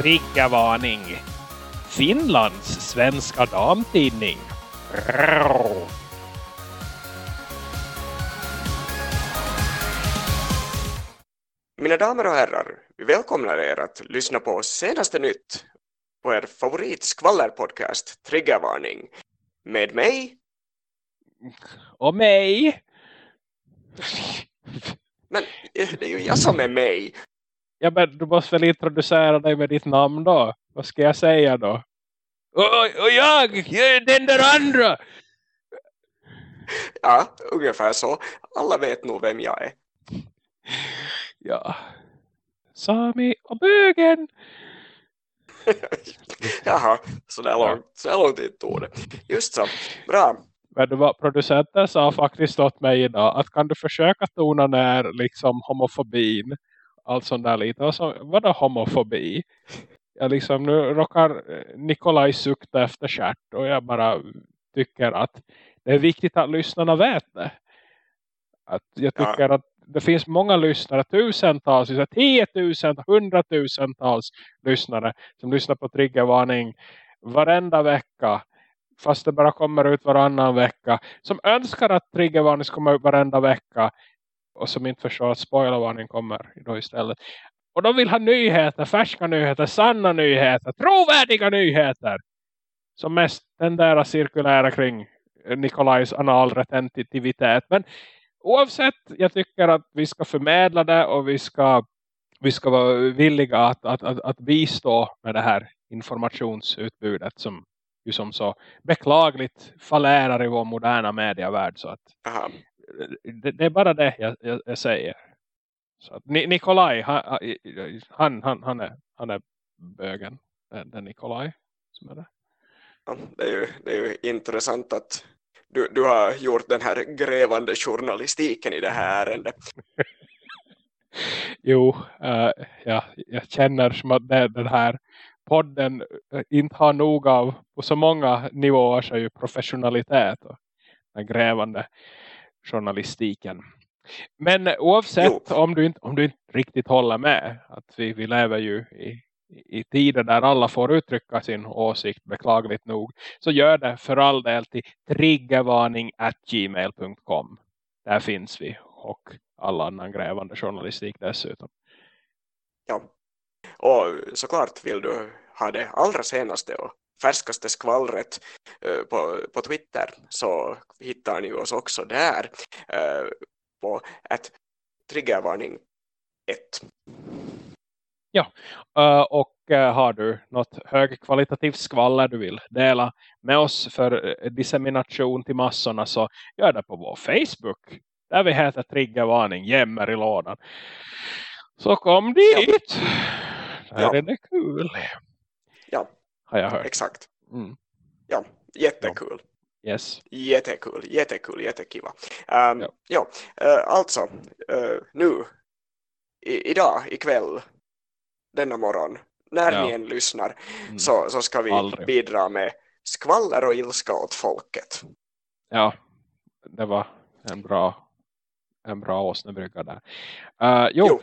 Triggervarning. Finlands svenska damtidning. Mina damer och herrar, vi välkomnar er att lyssna på senaste nytt på er favorit skvallerpodcast Triggervarning med mig Och mig. men eh, det är ju jag som är mig Ja men du måste väl introducera dig med ditt namn då. Vad ska jag säga då? Och, och jag, jag är den där andra. ja, ungefär så alla vet nog vem jag är Ja. Sami och bögen. jaha, så där långt, så där långt inte tog det just så, bra Men du var, producenten sa faktiskt åt mig idag att kan du försöka tona ner liksom homofobin. Allt sånt där lite. Och så, vad är homofobi? Jag liksom, nu råkar eh, Nikolaj sukta efter kärt och jag bara tycker att det är viktigt att lyssnarna vet det. Att jag Ja. tycker att det finns många lyssnare, tusentals, tiotusentals, hundratusentals lyssnare som lyssnar på triggervarning varenda vecka fast det bara kommer ut varannan vecka som önskar att triggervarning ska komma ut varenda vecka och som inte förstår att spoilervarning kommer då istället. Och de vill ha nyheter, färska nyheter, sanna nyheter, trovärdiga nyheter som mest tenderar där cirkulera kring Nikolajs analretentivitet. Men oavsett, jag tycker att vi ska förmedla det och vi ska, vi ska vara villiga att, att, att, att bistå med det här informationsutbudet som ju som så beklagligt fallerar i vår moderna medievärld. Så att Aha det, det är bara det jag, jag, jag säger. Så Ni, Nikolaj, han, han, han, han, är, han är bögen. Det, är Nikolaj som är det. Ja, det, är ju, det är ju intressant att du, du har gjort den här grävande journalistiken i det här ärendet Jo, eh, ja, jag känner som att det, den här podden eh, inte har nog av på så många nivåer så är ju professionalitet och den grävande journalistiken. Men oavsett om du, inte, om du inte riktigt håller med att vi, vi lever ju i, i tider där alla får uttrycka sin åsikt beklagligt nog så gör det för all del till triggervarning gmail.com. Där finns vi och all annan grävande journalistik dessutom. Ja. Och såklart vill du ha det allra senaste och färskaste skvallret eh, på, på Twitter så hittar ni oss också där eh, på ett triggervarning 1. Uh, och uh, har du något högkvalitativt skvaller du vill dela med oss för dissemination till massorna så gör det på vår Facebook. Där vi heter Triggervarning, jämmer i lådan. Så kom dit! Där Ja. är det kul. Ja. Har jag hört. Exakt. Mm. Ja, jättekul. Yes. Jättekul, jättekul, jättekiva. Um, Ja. ja, eh, alltså eh, nu, i, idag, ikväll, denna morgon, när Ja. ni än lyssnar Mm. så, så ska vi Aldrig. bidra med skvaller och ilska åt folket. Ja, det var en bra en bra åsnebrygga där. Uh, jo, Jo.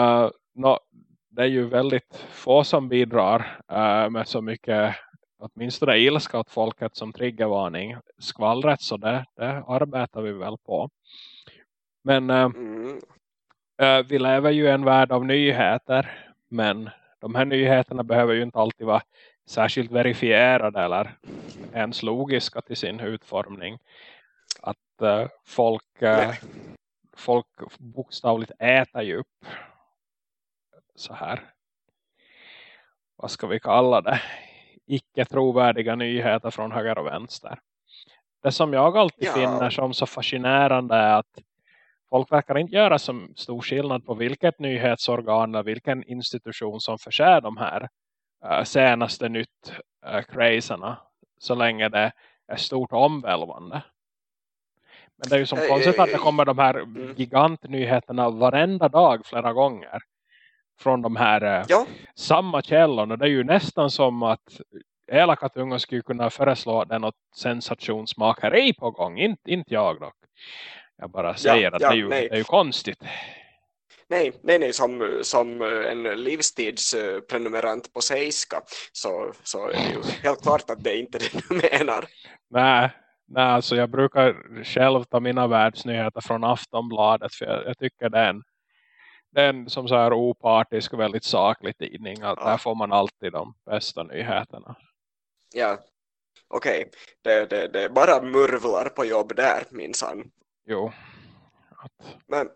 Uh, nå, det är ju väldigt få som bidrar uh, med så mycket åtminstone ilska åt folket som triggervarning. Skvallret så det, det arbetar vi väl på. Men uh, Mm, uh, vi lever ju i en värld av nyheter. Men de här nyheterna behöver ju inte alltid vara särskilt verifierade eller ens logiska till sin utformning. Att folk, folk bokstavligt äter ju upp så här. Vad ska vi kalla det? Icke trovärdiga nyheter från höger och vänster. Det som jag alltid Ja. finner som så fascinerande är att folk verkar inte göra så stor skillnad på vilket nyhetsorgan eller vilken institution som förser de här uh, senaste nytt uh, crazyna så länge det är stort omvälvande. Men det är ju som Eh, konstigt att det eh, kommer de här mm. gigantnyheterna varenda dag flera gånger från de här eh, Ja, samma källorna. Det är ju nästan som att elaka tunga skulle kunna föreslå att det är något sensationsmakeri på gång. Inte, inte jag dock. Jag bara säger att ja, det, är ju, det är ju konstigt. Nej, nej, nej som, som en livstidsprenumerant på Seiska så, så är det ju helt klart att det är inte det du menar. Nej, nej alltså jag brukar själv ta mina världsnyheter från Aftonbladet för jag, jag tycker det är en, det är en som så här opartisk och väldigt saklig tidning. Att ja. Där får man alltid de bästa nyheterna. Ja, okej. Okay. Det, det, det är bara murvlar på jobb där, minsann. Jo. Att... Men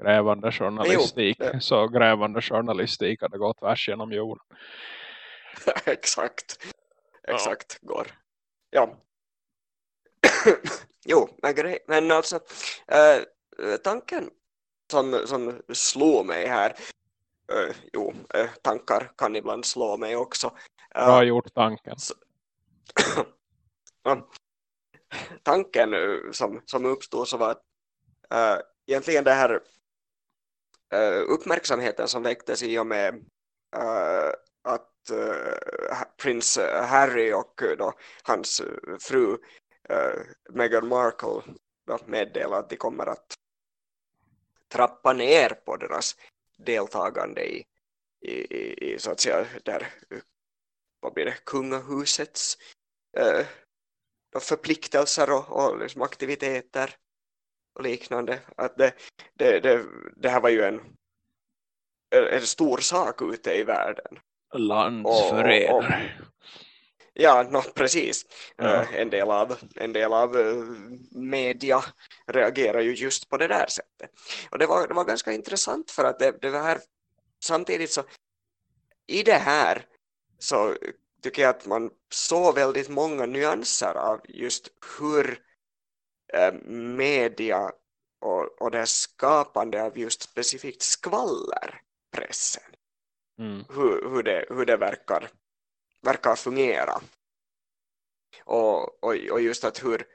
grävande journalistik. Jo, så grävande journalistik hade gått tvärs genom jorden. Exakt. Exakt ja. går. Ja. jo, men, grej, men alltså äh, tanken som, som slår mig här äh, jo, äh, tankar kan ibland slå mig också. Äh, Bra gjort tanken. Så, tanken som, som uppstod så var att äh, egentligen det här uh, uppmärksamheten som väcktes i och med uh, att uh, prins Harry och då, hans fru Meghan Markle då meddelade att de kommer att trappa ner på deras deltagande i, i, i, så att säga där vad blir det, kungahusets eh, förpliktelser och, och liksom aktiviteter och liknande. Att det, det, det, det här var ju en, en stor sak ute i världen. Landsförrädare. Ja, no, precis. Ja. Uh, en del av, en del av uh, media reagerar ju just på det där sättet. Och det var, det var ganska intressant för att det, det här samtidigt så i det här så tycker jag att man såg väldigt många nyanser av just hur Eh, media och, och det skapande av just specifikt skvallerpressen. Mm. Hur, hur, det, hur det verkar, verkar fungera. Och, och, och just att hur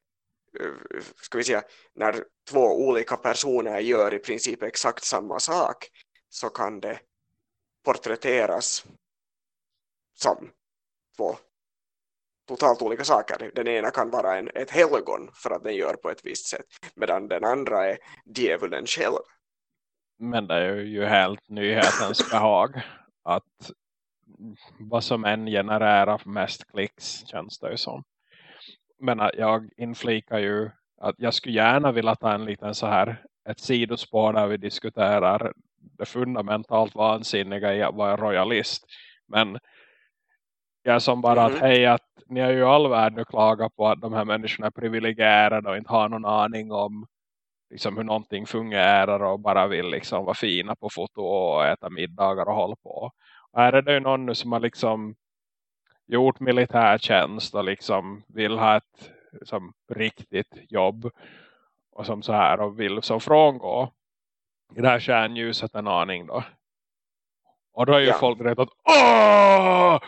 eh, ska vi säga, när två olika personer gör i princip exakt samma sak så kan det porträtteras som två totalt olika saker. Den ena kan vara en, ett helgon för att den gör på ett visst sätt. Medan den andra är djävulen själv. Men det är ju helt nyhetens behag. Att vad som än genererar mest klicks känns det ju som. Men jag inflikar ju att jag skulle gärna vilja ta en liten så här ett sidospår där vi diskuterar det fundamentalt vansinniga i att vara royalist. Men jag som bara mm -hmm. att hej att ni har ju all värld nu klagat på att de här människorna är privilegierade och inte har någon aning om liksom hur någonting fungerar och bara vill liksom vara fina på foto och äta middagar och hålla på. Här är det ju någon nu som har liksom gjort militärtjänst och liksom vill ha ett liksom, riktigt jobb och som så här och vill så frångå det här kärnljuset en aning då. Och då är ju ja. folk rätt att Åh!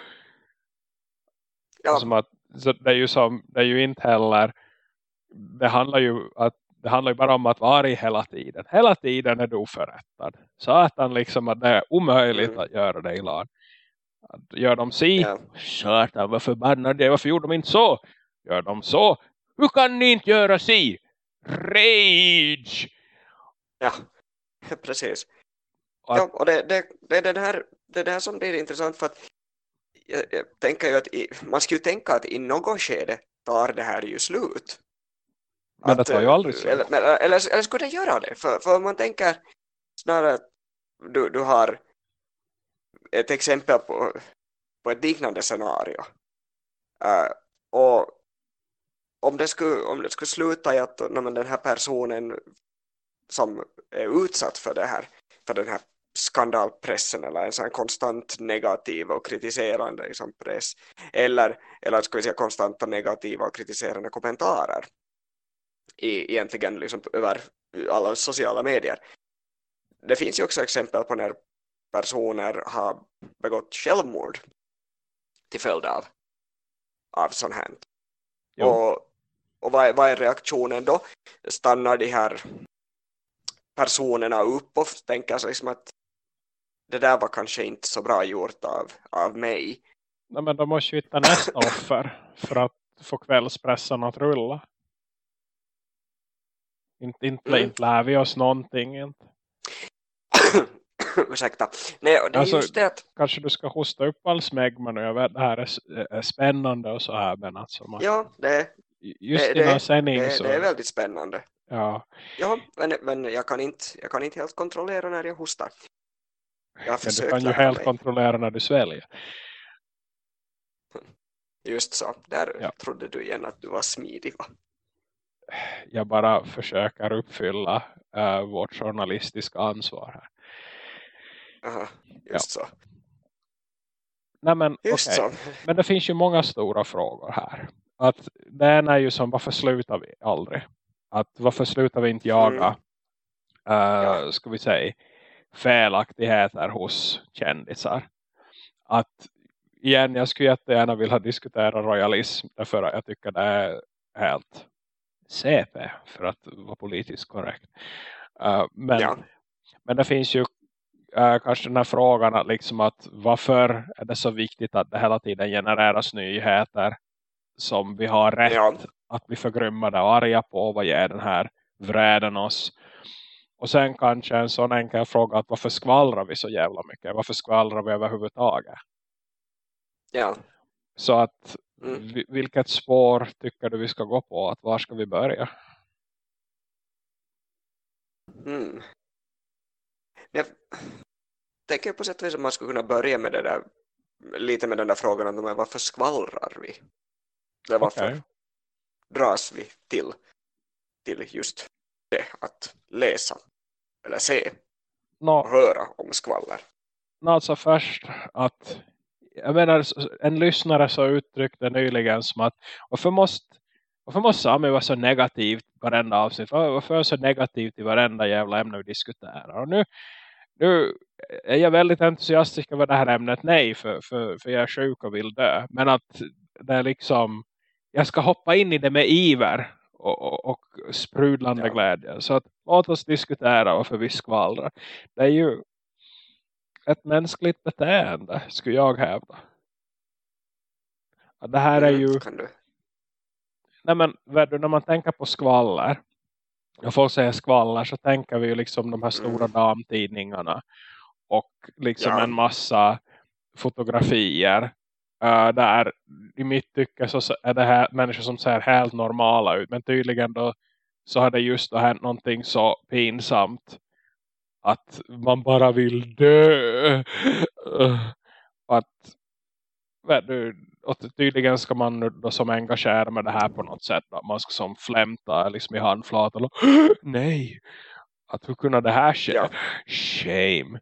Ja. Som att, så det är ju som, det är ju inte heller det handlar ju att det handlar ju bara om att vara i hela tiden. Hela tiden är du oförrättad. Så att han liksom att det är omöjligt mm. att göra det i lag. Gör de si? Ja. Satan, vad förbannade Varför gjorde de inte så? Gör de så? Hur kan ni inte göra si? Rage! Ja, precis. Och, ja, och det, det, det, är det, här, det är det här som blir intressant för att jag, jag tänker ju att i, man skulle tänka att i något skede tar det här ju slut. Men det tar ju aldrig slut. Eller, eller, eller, eller skulle det göra det? För, för man tänker snarare att du, du har ett exempel på, på ett liknande scenario. Uh, och om det, skulle, om det skulle sluta i att när den här personen som är utsatt för det här, för den här skandalpressen eller en sån konstant negativ och kritiserande liksom press eller, eller ska vi säga konstanta negativa och kritiserande kommentarer i, egentligen liksom över alla sociala medier. Det finns ju också exempel på när personer har begått självmord till följd av, av sånt här. Och, och vad, är, vad är reaktionen då? Stannar de här personerna upp och tänker sig liksom att det där var kanske inte så bra gjort av, av mig. Nej, men de måste ju hitta nästa offer för att få kvällspressen att rulla. Inte, inte, mm. inte lär vi oss någonting. Inte. Ursäkta. Nej, det är Alltså, just det att, Kanske du ska hosta upp all jag vet det här är, s- är spännande och så här. Men alltså, man, ja, det, just det, innan det, sändning det, så... det är väldigt spännande. ja, Ja, men, men jag, kan inte, jag kan inte helt kontrollera när jag hostar. Jag men du kan ju helt mig. kontrollera när du sväljer. Just så. Där Ja. trodde du igen att du var smidig va? Jag bara försöker uppfylla äh, vårt journalistiska ansvar här. Aha, just så. Nej men Just okej. så. Men det finns ju många stora frågor här. Att det ena är ju som varför slutar vi aldrig? Att varför slutar vi inte jaga Mm. äh, ska vi säga felaktigheter hos kändisar? Att igen, jag skulle jättegärna vilja diskutera royalism därför att jag tycker det är helt CP för att vara politiskt korrekt. Äh, men, Ja. men det finns ju äh, kanske den här frågan att, liksom att varför är det så viktigt att det hela tiden genereras nyheter som vi har rätt Ja. att bli förgrymmade och arga på. Vad ger den här vräden oss? Och sen kanske en sån enkel fråga att varför skvallrar vi så jävla mycket? Varför skvallrar vi överhuvudtaget? Ja. Så att Mm. vi- vilket spår tycker du vi ska gå på? Att var ska vi börja? Mm. Jag tänker på sätt och vis att man skulle kunna börja med det där lite med den där frågan om varför skvallrar vi? Eller varför Okej. dras vi till, till just det att läsa eller se Nå, och höra om skvaller? nå, alltså först att jag menar, en lyssnare så uttryckte nyligen som att varför måste, varför måste Sami vara så negativt varenda avsnitt? Var- Varför är jag så negativt i varenda jävla ämne vi diskuterar? Och nu, nu är jag väldigt entusiastisk över det här ämnet. Nej, för, för, för jag är sjuk och vill dö. Men att det är liksom, jag ska hoppa in i det med iver och, och, och sprudlande Ja. glädje. Så att låt oss diskutera varför vi skvallrar. Det är ju ett mänskligt beteende, skulle jag hävda. Det här är ju, nej men, när man tänker på skvaller, och folk säger skvaller så tänker vi ju liksom de här stora Mm. damtidningarna och liksom Ja. en massa fotografier uh, där i mitt tycke så så är det här människor som ser helt normala ut men tydligen då så har det just då hänt någonting så pinsamt att man bara vill dö att du, och tydligen ska man då som engagera med det här på något sätt att man ska som flämta liksom i handflatan nej att hur kunde det här ske Ja. shame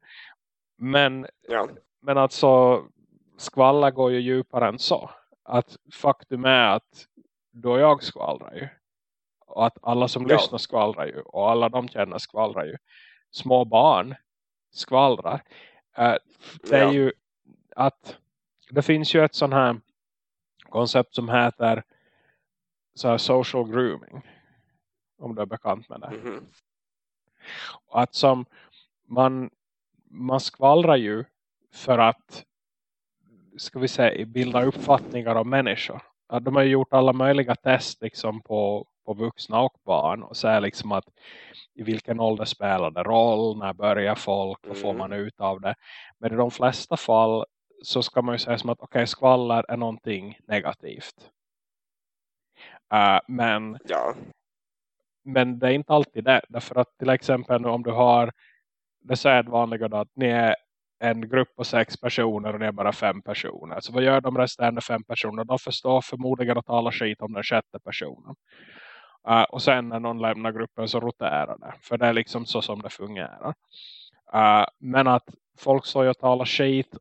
men Ja. men alltså skvalla går ju djupare än så. Att faktum är att då jag skvallrar ju. Och att alla som Ja. lyssnar skvallrar ju. Och alla de känner skvallrar ju. Små barn skvallrar. Eh, det är Ja. ju att det finns ju ett sån här koncept som heter så här social grooming. Om du är bekant med det. Mhm. Och att som man, man skvallrar ju för att ska vi säga bilda uppfattningar om människor. Att de har gjort alla möjliga test liksom på, på vuxna och barn och säger liksom att i vilken ålder spelar det roll, när börjar folk, vad får Mm. man ut av det. Men i de flesta fall så ska man ju säga som att okej, skvaller är någonting negativt. Uh, men Ja. men det är inte alltid det. Därför att till exempel om du har det sedvanliga då att ni är en grupp på sex personer och ni är bara fem personer. Så vad gör de resterande fem personerna? De förstår förmodligen att tala skit om den sjätte personen. Uh, och sen när någon lämnar gruppen så roterar det. För det är liksom så som det fungerar. Uh, men att folk står och talar skit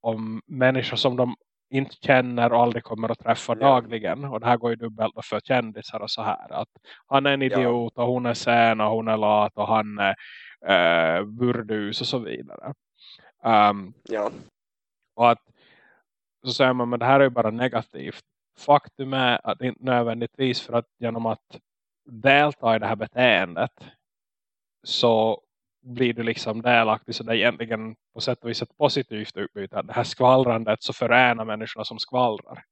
om människor som de inte känner och aldrig kommer att träffa Ja. dagligen. Och det här går ju dubbelt för kändisar och så här. Att han är en Ja. idiot och hon är sen och hon är lat och han är uh, burdus och så vidare. Um, Ja. och att så säger man men det här är ju bara negativt. Faktum är att inte nödvändigtvis för att genom att delta i det här beteendet så blir du liksom delaktig så det är egentligen på sätt och vis ett positivt utbyte. Att Det här skvallrandet så förenar människorna som skvallrar.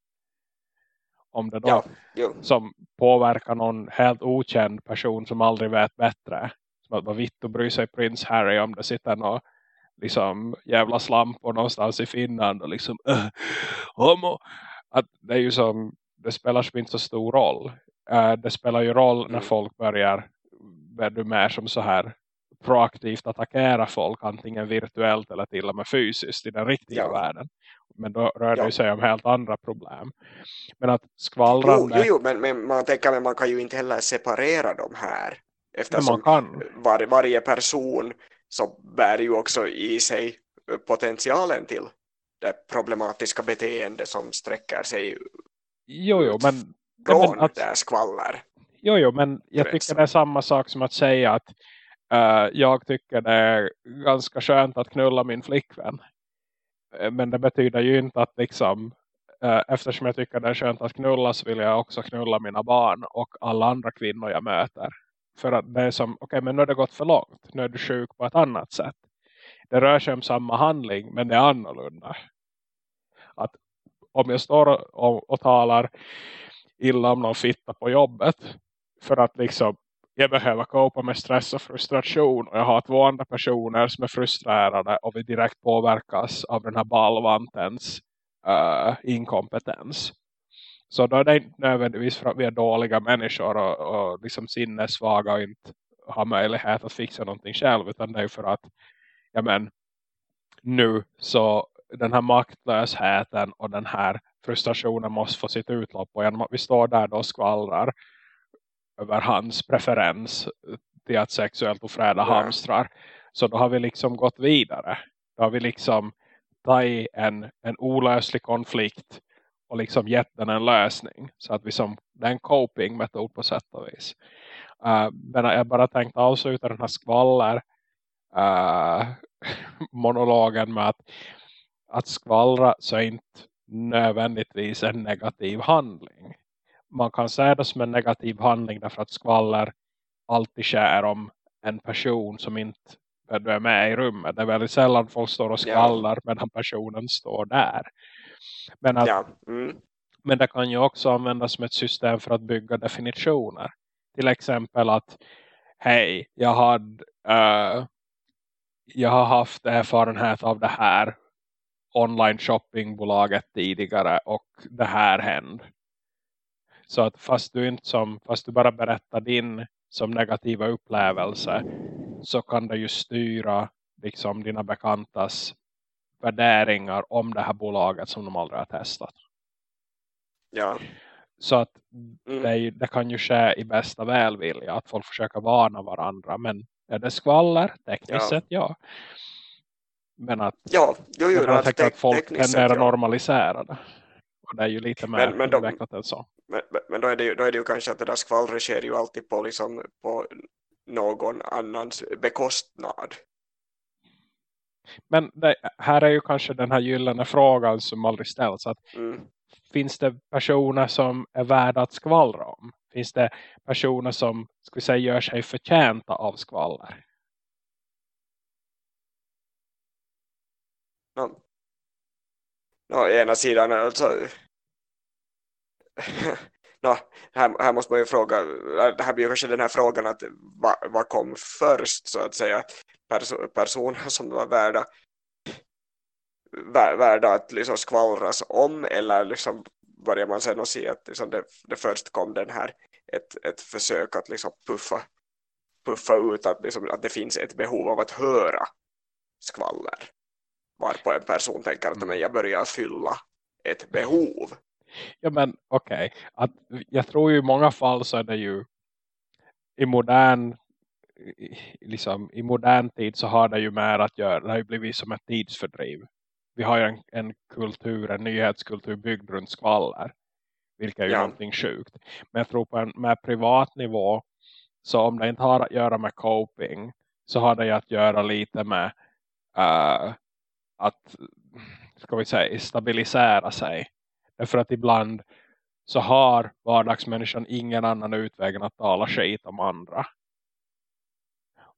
Om det då Ja. Som påverkar någon helt okänd person som aldrig vet bättre. Som att vad vitt och bryr sig prins Harry om det sitter någon liksom jävla slampor någonstans i Finland och liksom äh, homo. Att det är ju som det spelar inte så stor roll. Uh, det spelar ju roll när mm. folk börjar du mer som så här proaktivt attackera folk antingen virtuellt eller till och med fysiskt i den riktiga ja. världen. Men då rör det ja. sig om helt andra problem. Men att skvallrande... Jo, jo, jo men, men man tänker att man kan ju inte heller separera de här. Eftersom. Var, varje person så bär ju också i sig potentialen till det problematiska beteende som sträcker sig jo, jo, men, från men att, det skvaller. Jo, jo, men jag tycker det är samma sak som att säga att uh, jag tycker det är ganska skönt att knulla min flickvän. Uh, men det betyder ju inte att liksom uh, eftersom jag tycker det är skönt att knulla så vill jag också knulla mina barn och alla andra kvinnor jag möter. För att det är som, okej okay, men nu har det gått för långt. Nu är du sjuk på ett annat sätt. Det rör sig om samma handling men det är annorlunda. Att om jag står och, och talar illa om någon fitta på jobbet för att liksom jag behöver kopa med stress och frustration och jag har två andra personer som är frustrerade och vi direkt påverkas av den här ballvantens uh, inkompetens. Så då är det inte nödvändigtvis för att vi är dåliga människor och, och liksom sinnessvaga och inte har möjlighet att fixa någonting själv utan det är för att ja men nu så den här maktlösheten och den här frustrationen måste få sitt utlopp och genom att vi står där då och skvallrar över hans preferens till att sexuellt ofräda hamstrar. Så då har vi liksom gått vidare. Då har vi liksom tagit en, en olöslig konflikt och liksom gett den en lösning. Så att vi som, det är en coping-metod på sätt och vis. Uh, men jag bara tänkte avsluta den här skvaller uh, monologen med att, att skvallra så är inte nödvändigtvis en negativ handling man kan säga det som en negativ handling därför att skvaller alltid sker om en person som inte är med i rummet. Det är väldigt sällan folk står och skvallrar ja. medan personen står där. Men, att, ja. mm. men det kan ju också användas som ett system för att bygga definitioner. Till exempel att hej, jag, had, uh, jag har haft erfarenhet av det här online shoppingbolaget tidigare och det här hände. Så att fast du inte som, fast du bara berättar din som negativa upplevelse så kan det ju styra liksom dina bekantas värderingar om det här bolaget som de aldrig har testat. Ja. Så att mm. det, det, kan ju ske i bästa välvilja att folk försöker varna varandra. Men är det skvaller? Tekniskt ja. sett ja. Men att, ja, jo, jo, jag tänker att folk tenderar ja. normaliserade. Och det är ju lite mer men, men utvecklat än så. Men, men då, är det ju, då är det ju kanske att det där skvallret sker ju alltid på, liksom, på någon annans bekostnad. Men det, här är ju kanske den här gyllene frågan som aldrig ställs. Att mm. Finns det personer som är värda att skvallra om? Finns det personer som ska säga, gör sig förtjänta av skvaller? No, no, ena sidan alltså no, här, här måste man ju fråga, det här blir kanske den här frågan att vad, vad kom först så att säga. Perso personer som var värda värda att liksom skvallras om eller liksom börjar man sen och se att liksom det, det först kom den här ett, ett försök att liksom puffa, puffa ut att, liksom, att det finns ett behov av att höra skvaller varpå en person tänker att men jag börjar fylla ett behov Ja men okej. Okay. Jag tror ju i många fall så är det ju i modern liksom i modern tid så har det ju mer att göra. Det har ju blivit som ett tidsfördriv. Vi har ju en, en kultur, en nyhetskultur byggd runt skvaller. Vilket är ju ja. någonting sjukt. Men jag tror på en mer privat nivå så om det inte har att göra med coping så har det ju att göra lite med uh, att ska vi säga stabilisera sig Därför att ibland så har vardagsmänniskan ingen annan utväg än att tala skit om andra.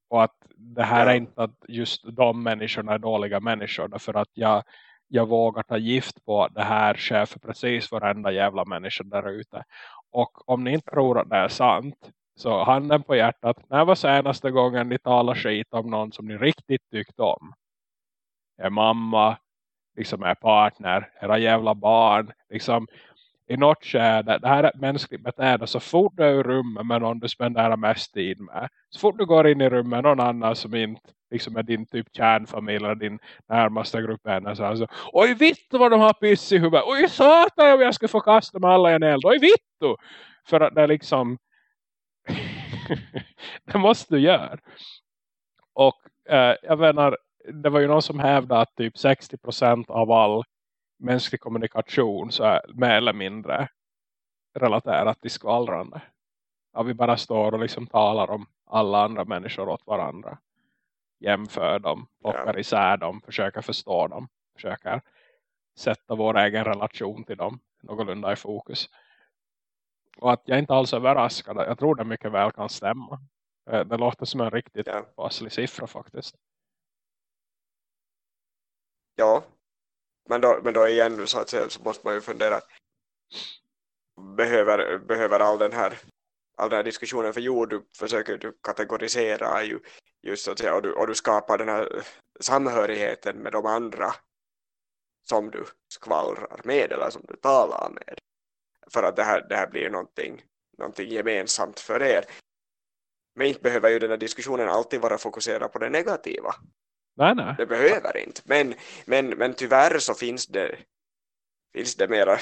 Och att det här är inte att just de människorna är dåliga människor. Därför att jag, jag vågar ta gift på att det här sker för precis varenda jävla människa där ute. Och om ni inte tror att det är sant. Så handen på hjärtat. När var senaste gången ni talar skit om någon som ni riktigt tyckte om? Är mamma, liksom är partner, era jävla barn, liksom. I något skede, det här är ett mänskligt beteende så fort du är i rummet med någon du spenderar mest tid med, så fort du går in i rummet med någon annan som inte liksom är din typ kärnfamilj eller din närmaste grupp vänner så alltså, oj vittu vad de har piss i huvudet, oj satan om jag ska få kasta med alla i en eld, oj vittu! För att det är liksom det måste du göra. Och eh, jag menar det var ju någon som hävdade att typ 60% av all mänsklig kommunikation så är mer eller mindre relaterat till skvallrande. Ja, vi bara står och liksom talar om alla andra människor åt varandra. Jämför dem, plockar isär dem, försöker förstå dem. Försöker sätta vår egen relation till dem någorlunda i fokus. Och att jag inte alls är överraskad. Jag tror det mycket väl kan stämma. Eh, det låter som en riktigt ja. siffra faktiskt. Ja, men då, men då igen så att säga så måste man ju fundera. Behöver, behöver all den här all den här diskussionen för jo, du försöker du kategorisera ju, just så att säga, och, du, och du skapar den här samhörigheten med de andra som du skvallrar med eller som du talar med. För att det här, det här blir någonting, någonting gemensamt för er. Men inte behöver ju den här diskussionen alltid vara fokuserad på det negativa. Nej, nej. Det behöver inte. Men, men, men tyvärr så finns det, finns det mera,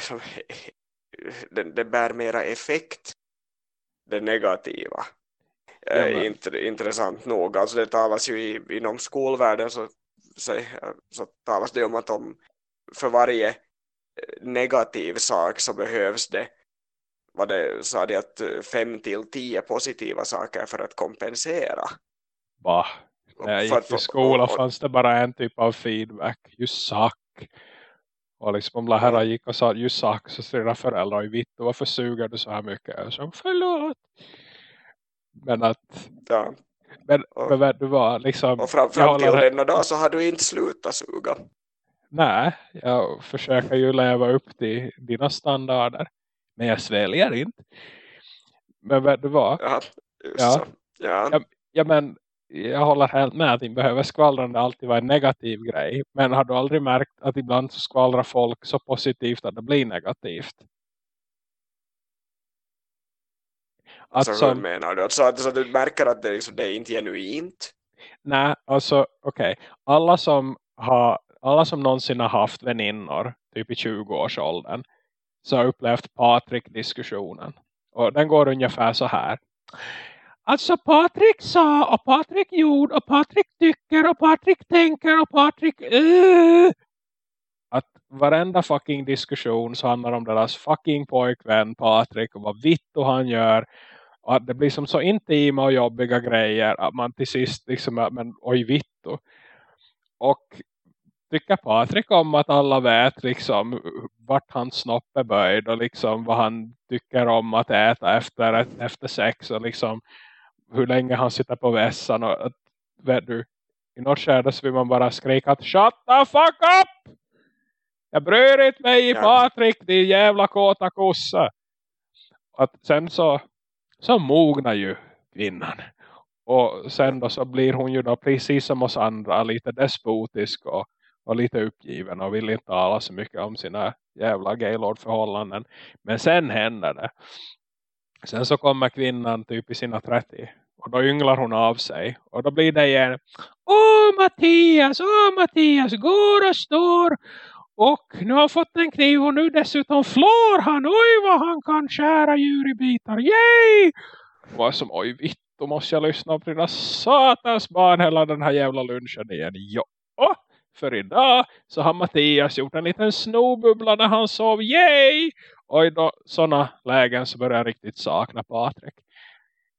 det, det bär mera effekt, det negativa. Eh, int, intressant nog. Alltså det talas ju i, inom skolvärlden så, så, så talas det om att om för varje eh, negativ sak så behövs det vad det sa det att fem till tio positiva saker för att kompensera. Va? Jag gick till skolan fanns det bara en typ av feedback. You suck. Och liksom om läraren gick och sa you suck så sina föräldrar i vitt. Och varför suger du så här mycket? Jag sa förlåt. Men att... Ja. Men, och, men du var liksom... Och fram, fram till håller... denna dag så har du inte slutat suga. Nej, jag försöker ju leva upp till dina standarder. Men jag sväljer inte. Men vet du vad? Ja, ja. Ja. ja. ja. men jag håller helt med att inte behöver skvallrande alltid vara en negativ grej. Men har du aldrig märkt att ibland så skvallrar folk så positivt att det blir negativt? Att alltså, som, menar du? Alltså, alltså, du märker att det, liksom, det är inte genuint? Nej, alltså okej. Okay. Alla som har alla som någonsin har haft väninnor typ i 20-årsåldern så har upplevt Patrik-diskussionen. Och den går ungefär så här. Alltså Patrik sa och Patrik gjorde och Patrik tycker och Patrik tänker och Patrik... Uh. Att varenda fucking diskussion så handlar om deras fucking pojkvän Patrik och vad vitt han gör. Och att det blir som så intima och jobbiga grejer att man till sist liksom, men oj vittu. Och tycker Patrik om att alla vet liksom vart hans snopp är böjd och liksom vad han tycker om att äta efter, efter sex och liksom hur länge han sitter på vässan och att, vet du, i något skärde så vill man bara skrika att shut the fuck up! Jag bryr inte mig i Patrik, din jävla kåta kossa. Att sen så, så mognar ju kvinnan. Och sen då så blir hon ju då precis som oss andra lite despotisk och, och lite uppgiven och vill inte tala så mycket om sina jävla gaylord-förhållanden. Men sen händer det. Sen så kommer kvinnan typ i sina 30 och då ynglar hon av sig. Och då blir det igen. Åh Mattias, åh Mattias, går och står. Och nu har han fått en kniv och nu dessutom flår han. Oj vad han kan skära djur i bitar. Yay! Vad som, oj vitt, då måste jag lyssna på dina satans barn hela den här jävla lunchen igen. Ja, för idag så har Mattias gjort en liten snobubbla när han sov. Yay! Oj då, sådana lägen så börjar jag riktigt sakna Patrik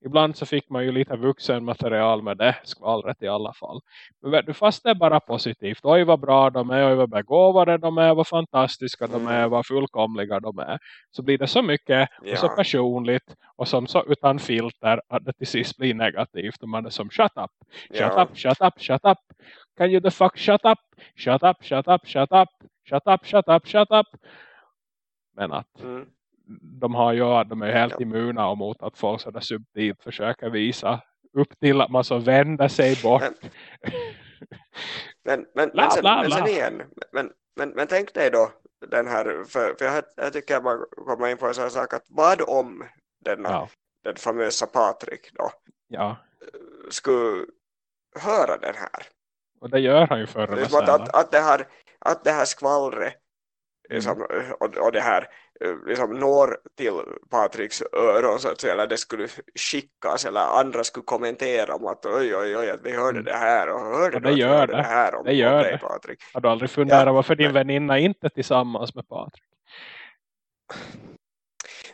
ibland så fick man ju lite vuxenmaterial med det skvallret i alla fall. Men du, fast det är bara positivt. Oj vad bra de är, oj vad begåvade de är, vad fantastiska de är, vad fullkomliga de är. Så blir det så mycket ja. och så personligt och som så utan filter att det till sist blir negativt. Och man är som shut up, shut ja. up, shut up, shut up. Can you the fuck shut up, shut up, shut up, shut up, shut up, shut up, shut up. Men att... Mm de har ju de är helt immuna mot att folk sådär subtilt försöker visa upp till att man så vänder sig bort. Men, men, Bla, men, sen, bla, men sen igen, men, men, men tänk dig då den här, för, för jag, jag tycker man kommer in på en sån sak att vad om denna, Ja, den famösa Patrik då ja. skulle höra den här. Och det gör han ju förr att, att, att, det här, att det här skvallret. Liksom, och, och det här eh, liksom når till Patriks öron så att säga, eller det skulle skickas eller andra skulle kommentera om att oj oj oj att vi hörde Mm. det här och hörde du det gör det. det här om, Det gör om dig det. Patrik. Har du aldrig funderat Ja, varför din men- väninna inte är tillsammans med Patrik?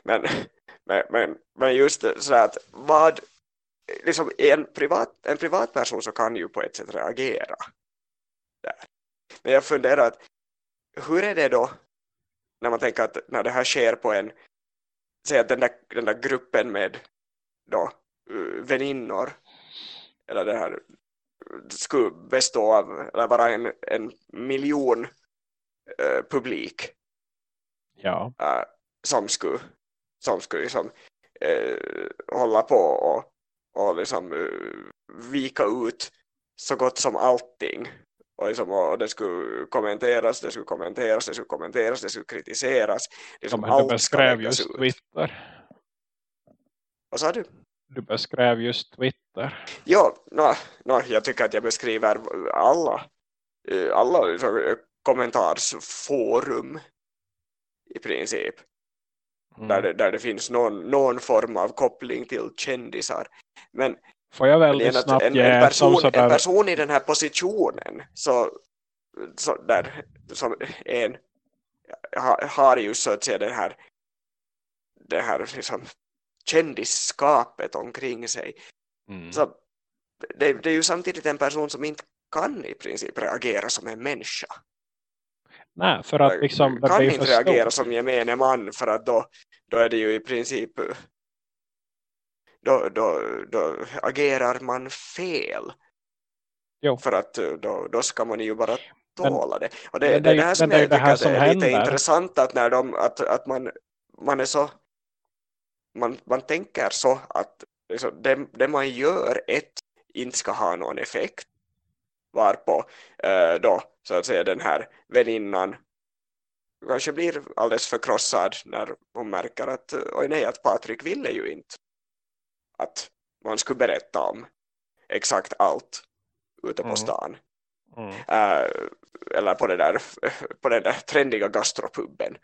Men, men, men, men just det, så att vad liksom en privat, en privatperson så kan ju på ett sätt reagera där. Men jag funderar att hur är det då när man tänker att när det här sker på en säg att den där, den där gruppen med då uh, väninnor eller det här skulle bestå av eller vara en, en miljon uh, publik Ja. äh, som skulle, som skulle liksom, äh, hålla på och, och liksom, äh, vika ut så gott som allting. Och, liksom, och det skulle kommenteras, det skulle kommenteras, det skulle kommenteras, det skulle kritiseras. Liksom, Som du beskrev just. Twitter. Vad sa du? Du beskrev just Twitter. Ja, no, no, jag tycker att jag beskriver alla, eh, alla liksom, eh, kommentarsforum i princip. där, Mm. det, där det finns någon, någon form av koppling till kändisar. Men, Får jag väldigt snabbt en, en, person, en sådär... person i den här positionen så, så där, som en ha, har ju så att säga den här, det här liksom kändisskapet omkring sig. Mm. Så det, det är ju samtidigt en person som inte kan i princip reagera som en människa. Nej, för att liksom kan inte reagera som gemene man för att då, då är det ju i princip då, då, då agerar man fel. Jo. För att eh, då, då ska man ju bara Men- tåla det. Och det, men det, det är det här som men det jag det tycker här att som är lite händer. intressant att, när de, att, att man, man är så man, man tänker så att liksom, det, det man gör ett inte ska ha någon effekt varpå eh, då så att säga den här väninnan kanske blir alldeles förkrossad när hon märker att eh, oj nej att Patrik ville ju inte att man skulle berätta om exakt allt ute på Mm. stan Mm. Eh, eller på, det där, på den där trendiga gastropubben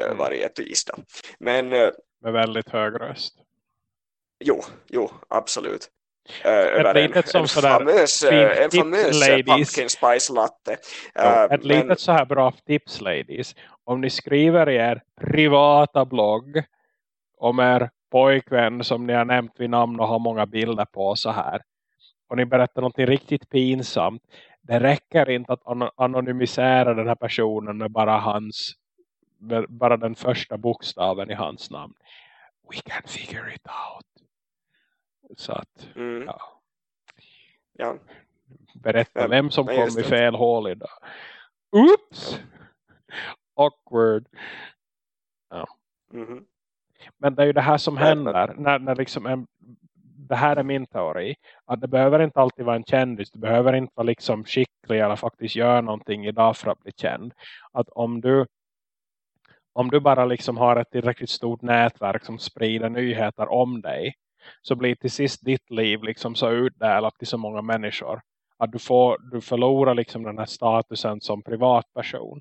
uh, Mm. varje tisdag men eh, Med väldigt hög röst. Jo, jo, absolut. Uh, över en, en famös, eh, en famös eh, ladies. pumpkin spice latte. Eh, ett men- litet så här bra tips ladies. Om ni skriver i er privata blogg om er pojkvän som ni har nämnt vid namn och har många bilder på så här. Och ni berättar något riktigt pinsamt. Det räcker inte att an- anonymisera den här personen med bara hans med bara den första bokstaven i hans namn. We can figure it out. Så att Mm, ja, ja. berätta Men- vem som men kom i det. fel hål idag. Oops! Awkward. mhm. Men det är ju det här som händer. När, när liksom en, det här är min teori. Att det behöver inte alltid vara en kändis. Du behöver inte vara liksom skicklig eller faktiskt göra någonting idag för att bli känd. Att om du om du bara liksom har ett tillräckligt stort nätverk som sprider nyheter om dig. Så blir till sist ditt liv liksom så utdelat till så många människor. Att du, får, du förlorar liksom den här statusen som privatperson.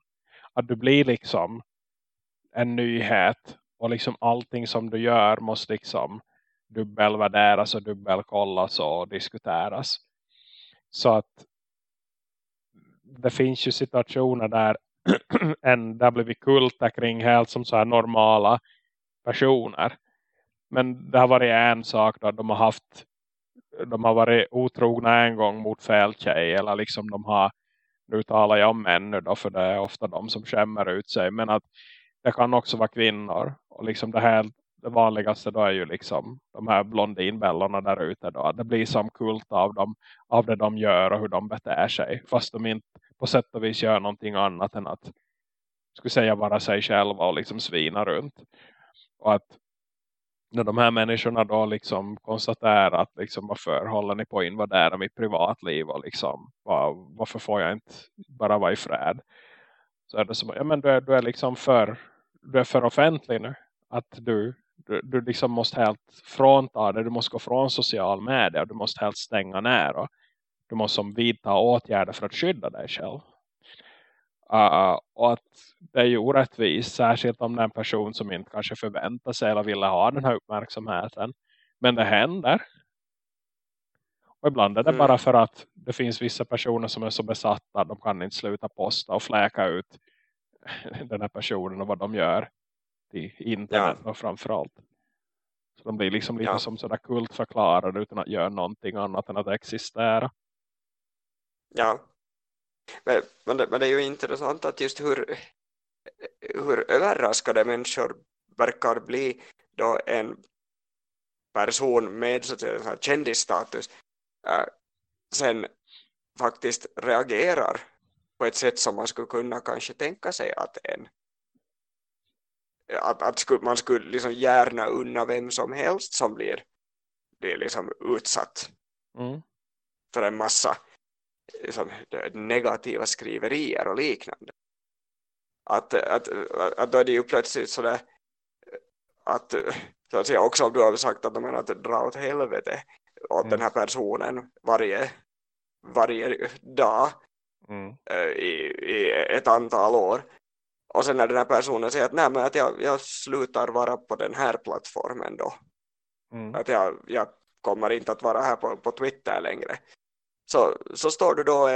Att du blir liksom en nyhet. Och liksom allting som du gör måste liksom dubbelvärderas och dubbelkollas och diskuteras. Så att det finns ju situationer där en, där blir vi kulta kring helt som så här normala personer. Men det har varit en sak då de har haft de har varit otrogna en gång mot fel tjej eller liksom de har nu talar jag om män nu då för det är ofta de som skämmer ut sig men att det kan också vara kvinnor. Och liksom det här det vanligaste då är ju liksom de här blondinbellorna där ute då. Det blir som kult av dem av det de gör och hur de beter sig. Fast de inte på sätt och vis gör någonting annat än att skulle säga vara sig själva och liksom svina runt. Och att när de här människorna då liksom konstaterar att liksom, varför håller ni på att invadera mitt privatliv? och liksom, var, varför får jag inte bara vara i fred? Så är det som, ja men du är, du är liksom för du är för offentlig nu att du, du, du liksom måste helt frånta det, du måste gå från social media du måste helt stänga ner och du måste som vidta åtgärder för att skydda dig själv Uh, och att det är ju orättvist, särskilt om det är en person som inte kanske förväntar sig eller vill ha den här uppmärksamheten. Men det händer. Och ibland är det mm. bara för att det finns vissa personer som är så besatta att de kan inte sluta posta och fläka ut den här personen och vad de gör till internet ja. och framförallt. Så de blir liksom lite ja. som sådär kultförklarade utan att göra någonting annat än att existera. Ja, men, men, det, men, det, är ju intressant att just hur, hur överraskade människor verkar bli då en person med så att säga, kändisstatus sen faktiskt reagerar på ett sätt som man skulle kunna kanske tänka sig att en att, att man skulle liksom gärna unna vem som helst som blir, blir liksom utsatt mm. för en massa liksom, negativa skriverier och liknande. Att, att, att då är det ju plötsligt sådär att, så att säga, också om du har sagt att, men, att dra åt helvete åt mm. den här personen varje, varje dag mm. Eh, i, i ett antal år. Och sen när den här personen säger att, nej, men att jag, jag slutar vara på den här plattformen då. Mm. Att jag, jag kommer inte att vara här på, på Twitter längre så, så står du då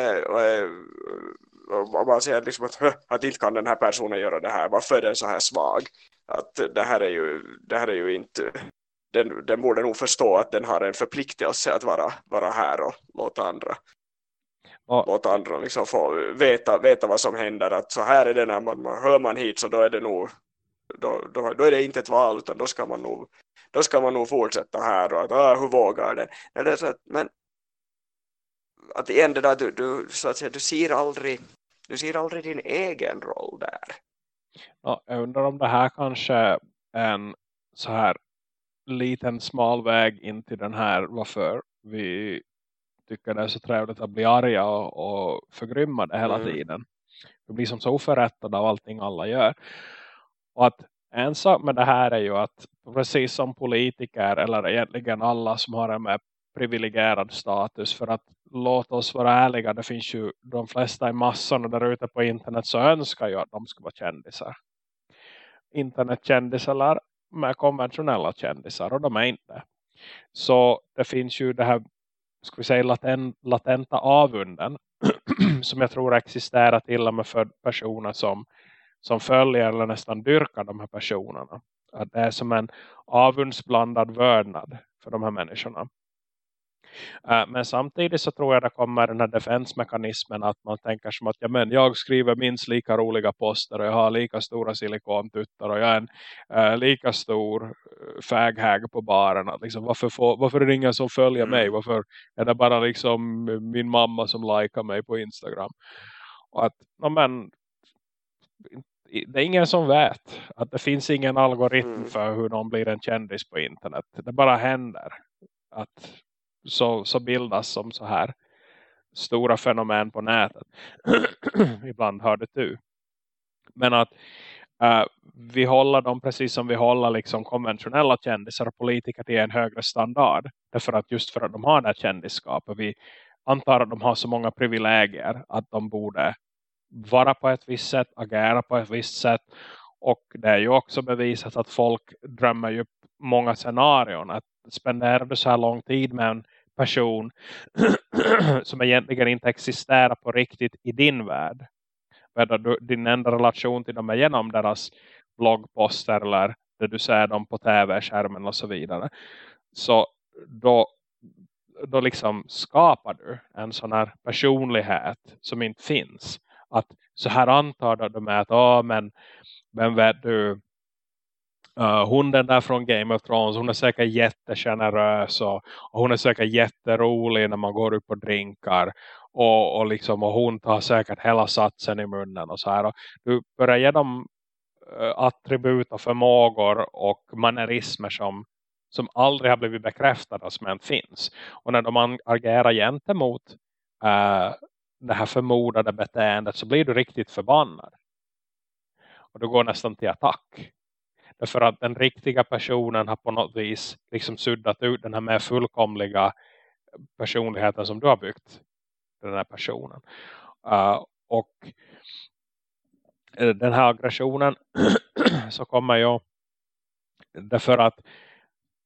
och, och, man säger liksom att, att inte kan den här personen göra det här, varför är den så här svag? Att det här är ju, det här är ju inte den, den borde nog förstå att den har en förpliktelse att vara, vara här och låta andra och, låta andra liksom få veta, veta vad som händer. Att så här är det när man, man hör man hit så då är det nog då, då, då är det inte ett val utan då ska man nog då ska man nog fortsätta här och att ah, hur vågar den? Eller så att, men att igen det där, du, du, så att säga, du ser aldrig du ser aldrig din egen roll där. Ja, jag undrar om det här kanske är en så här liten smal väg in till den här varför vi tycker det är så trevligt att bli arga och, och förgrymmade hela mm. tiden. Vi blir som så oförrättade av allting alla gör. Och att en sak med det här är ju att precis som politiker eller egentligen alla som har en med privilegierad status för att låt oss vara ärliga, det finns ju de flesta i massorna där ute på internet så önskar ju att de ska vara kändisar. Internetkändisar med konventionella kändisar och de är inte. Så det finns ju det här ska vi säga latent, latenta avunden som jag tror existerar till och med för personer som, som följer eller nästan dyrkar de här personerna. Att det är som en avundsblandad vördnad för de här människorna. Uh, men samtidigt så tror jag det kommer den här defensmekanismen att man tänker som att ja, men jag skriver minst lika roliga poster och jag har lika stora silikontuttar och jag är en uh, lika stor uh, faghag på baren. Att liksom, varför, får, varför är det ingen som följer mig? Mm. Varför är det bara liksom min mamma som likar mig på Instagram? Och att, ja, men det är ingen som vet att det finns ingen algoritm mm. för hur någon blir en kändis på internet. Det bara händer att så, så bildas som så här stora fenomen på nätet. Ibland hör det du. Men att uh, vi håller dem precis som vi håller liksom konventionella kändisar och politiker till en högre standard. Därför att just för att de har det här kändisskapet. Vi antar att de har så många privilegier att de borde vara på ett visst sätt, agera på ett visst sätt. Och det är ju också bevisat att folk drömmer ju många scenarion. Att spenderar du så här lång tid med en person som egentligen inte existerar på riktigt i din värld. Du, din enda relation till dem är genom deras bloggposter eller där du ser dem på tv-skärmen och så vidare. Så då, då liksom skapar du en sån här personlighet som inte finns. Att så här antar du att, ja men, men vet du, Eh, uh, hon den där från Game of Thrones, hon är säkert jättegenerös och, och hon är säkert jätterolig när man går upp och drinkar och, och, liksom, och hon tar säkert hela satsen i munnen och så här. Och du börjar ge dem uh, attribut och förmågor och manerismer som som aldrig har blivit bekräftade som än finns. Och när de agerar gentemot uh, det här förmodade beteendet så blir du riktigt förbannad. Och du går nästan till attack. Därför att den riktiga personen har på något vis liksom suddat ut den här mer fullkomliga personligheten som du har byggt. Den här personen. Uh, och eh, den här aggressionen så kommer ju därför att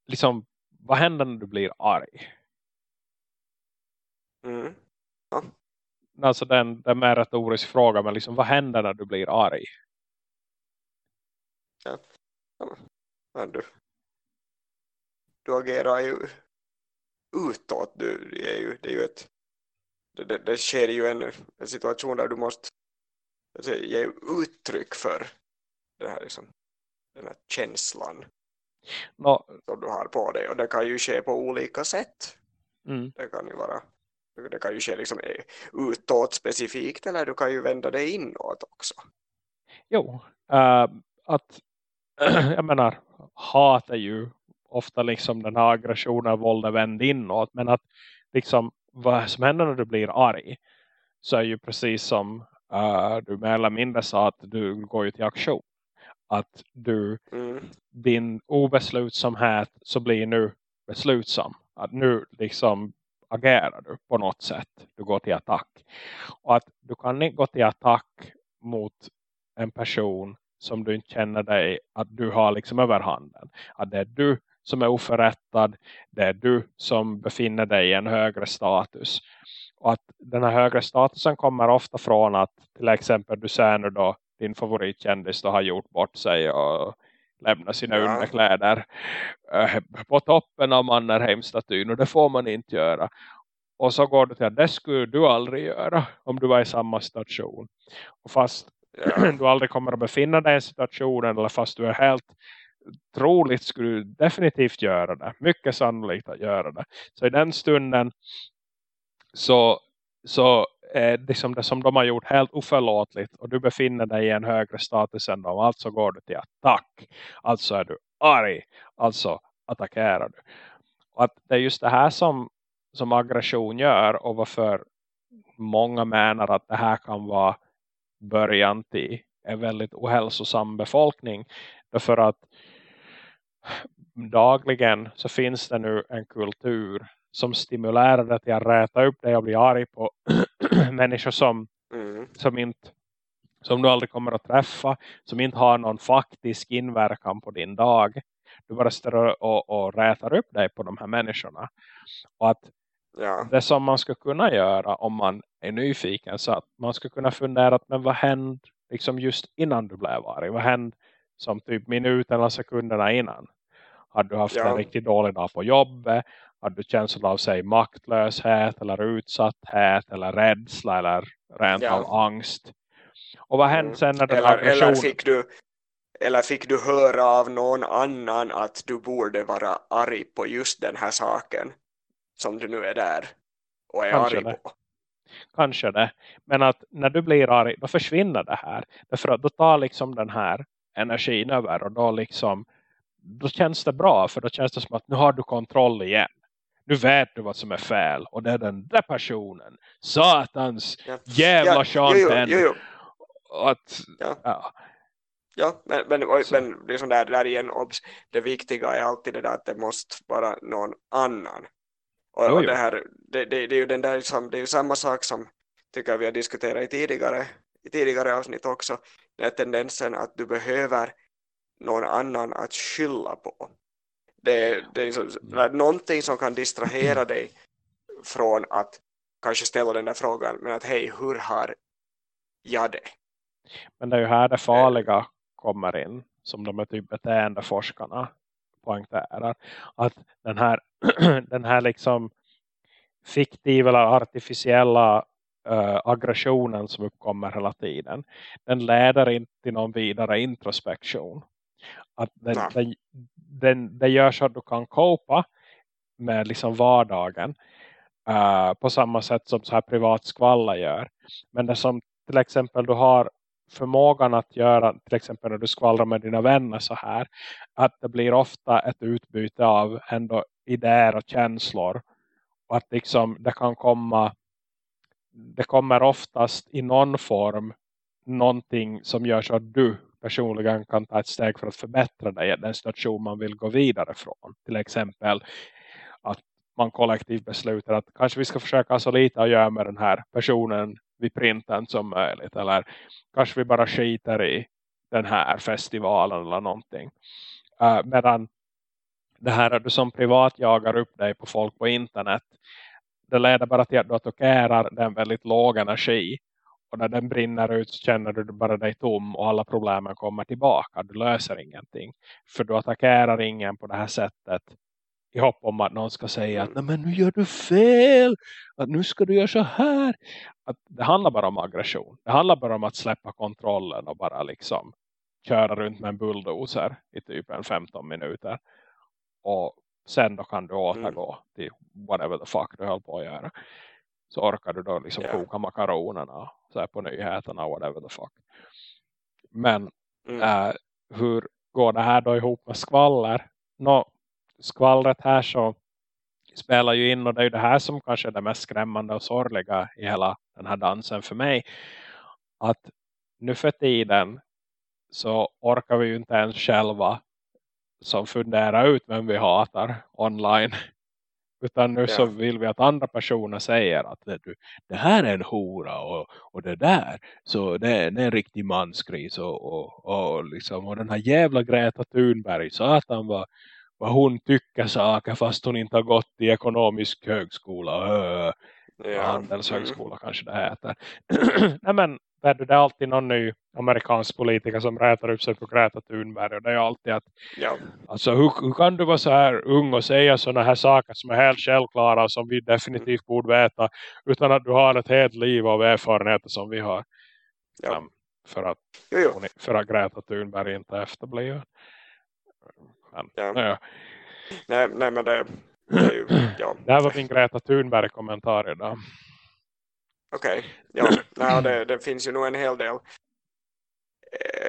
liksom, vad händer när du blir arg? Mm. Ja. Alltså den, den är en retorisk fråga men liksom, vad händer när du blir arg? Ja. Ja du, du agerar ju utåt. Du, det, är ju, det är ju ett det, det sker ju en, en situation där du måste alltså, ge uttryck för det här, liksom, den här känslan no. som du har på dig. Och det kan ju ske på olika sätt. Mm. Det kan ju vara det kan ju ske liksom utåt specifikt eller du kan ju vända det inåt också. Jo, äh, att jag menar, hat är ju ofta liksom den här aggressionen, våldet vänd inåt. Men att liksom vad som händer när du blir arg så är ju precis som uh, du mer eller mindre sa att du går ju till aktion. Att du, mm. din obeslutsamhet så blir nu beslutsam. Att nu liksom agerar du på något sätt. Du går till attack. Och att du kan inte gå till attack mot en person som du inte känner dig att du har liksom överhanden. Att det är du som är oförrättad. Det är du som befinner dig i en högre status. Och att den här högre statusen kommer ofta från att till exempel du ser nu då din favoritkändis då har gjort bort sig och lämnat sina ja. underkläder äh, på toppen av Mannerheim-statyn och det får man inte göra. Och så går du till att det skulle du aldrig göra om du var i samma station. Och fast. du aldrig kommer att befinna dig i situationen eller fast du är helt troligt skulle du definitivt göra det. Mycket sannolikt att göra det. Så i den stunden så, så är det som, det som de har gjort helt oförlåtligt och du befinner dig i en högre status än dem. Alltså går du till attack. Alltså är du arg. Alltså attackerar du. Och att det är just det här som, som aggression gör och varför många menar att det här kan vara början till en väldigt ohälsosam befolkning. Därför att dagligen så finns det nu en kultur som stimulerar dig till att räta upp dig och bli arg på människor som, mm. som, inte, som du aldrig kommer att träffa, som inte har någon faktisk inverkan på din dag. Du bara står och, och rätar upp dig på de här människorna. Och att ja. det som man ska kunna göra om man är nyfiken så att man ska kunna fundera men vad hände liksom just innan du blev arg? Vad hände som typ minuten eller sekunderna innan? Hade du haft ja. en riktigt dålig dag på jobbet? Hade du känsla av sig maktlöshet eller utsatthet eller rädsla eller rent ja. av angst? Och vad hände mm. sen när den eller, aggression... eller fick du eller fick du höra av någon annan att du borde vara arg på just den här saken som du nu är där och är Kanske arg det. på? Kanske det. Men att när du blir arg, då försvinner det här. Därför att då tar liksom den här energin över och då liksom då känns det bra för då känns det som att nu har du kontroll igen. Nu vet du vad som är fel och det är den där personen. Satans ja. jävla ja, Sean jo, jo, jo, Att, ja. ja. Ja, men, men, men liksom där, där igen, obs, det viktiga är alltid det där att det måste vara någon annan. Och, och det, här, det, det, det, är ju den där, liksom, det är ju samma sak som tycker vi har diskuterat i tidigare, i tidigare avsnitt också. Den tendensen att du behöver någon annan att skylla på. Det, det är liksom, mm. någonting som kan distrahera dig från att kanske ställa den där frågan men att hej, hur har jag det? Men det är ju här det farliga kommer in som de är typ beteendeforskarna poängterar. Att den här, den här liksom fiktiva eller artificiella uh, aggressionen som uppkommer hela tiden. Den leder inte till någon vidare introspektion. Att den, ja. den, den, det gör så att du kan kopa med liksom vardagen uh, på samma sätt som så här privat skvalla gör. Men det som till exempel du har förmågan att göra till exempel när du skvallrar med dina vänner så här att det blir ofta ett utbyte av ändå idéer och känslor och att liksom det kan komma det kommer oftast i någon form någonting som gör så att du personligen kan ta ett steg för att förbättra dig i den situation man vill gå vidare från. Till exempel att man kollektivt beslutar att kanske vi ska försöka så lite att göra med den här personen vid printen som möjligt. Eller kanske vi bara skiter i den här festivalen eller någonting. Uh, medan det här att du som privat jagar upp dig på folk på internet. Det leder bara till att du attackerar den väldigt låg energi. Och när den brinner ut så känner du bara dig tom och alla problemen kommer tillbaka. Du löser ingenting. För du attackerar ingen på det här sättet i hopp om att någon ska säga att mm. Nej, men nu gör du fel. Att nu ska du göra så här. Att det handlar bara om aggression. Det handlar bara om att släppa kontrollen och bara liksom köra runt med en bulldozer i typ en 15 minuter. Och sen då kan du återgå mm. till whatever the fuck du höll på att göra. Så orkar du då liksom yeah. koka makaronerna så här på nyheterna whatever the fuck. Men mm. äh, hur går det här då ihop med skvaller? Nå, skvallret här så spelar ju in och det är ju det här som kanske är det mest skrämmande och sorgliga i hela den här dansen för mig. Att nu för tiden så orkar vi ju inte ens själva som funderar ut vem vi hatar online. Utan nu ja. så vill vi att andra personer säger att du, det här är en hora och, och det där. Så det, det är en riktig manskris och, och, och, liksom, och den här jävla Greta Thunberg satan vad, vad hon tycker saker fast hon inte har gått i ekonomisk högskola. Ja. Handelshögskola mm. kanske det heter. Nej men det är alltid någon ny amerikansk politiker som rätar upp sig på Greta Thunberg och det är alltid att ja. alltså hur, hur, kan du vara så här ung och säga sådana här saker som är helt självklara och som vi definitivt borde veta utan att du har ett helt liv av erfarenheter som vi har ja. för, att, jo, jo. för att Greta Thunberg inte efterbliven men, ja. ja. Nej, nej men det, det är ju ja. det här var min Greta Thunberg kommentar idag Okej, okay. ja, nej, det, det finns ju nog en hel del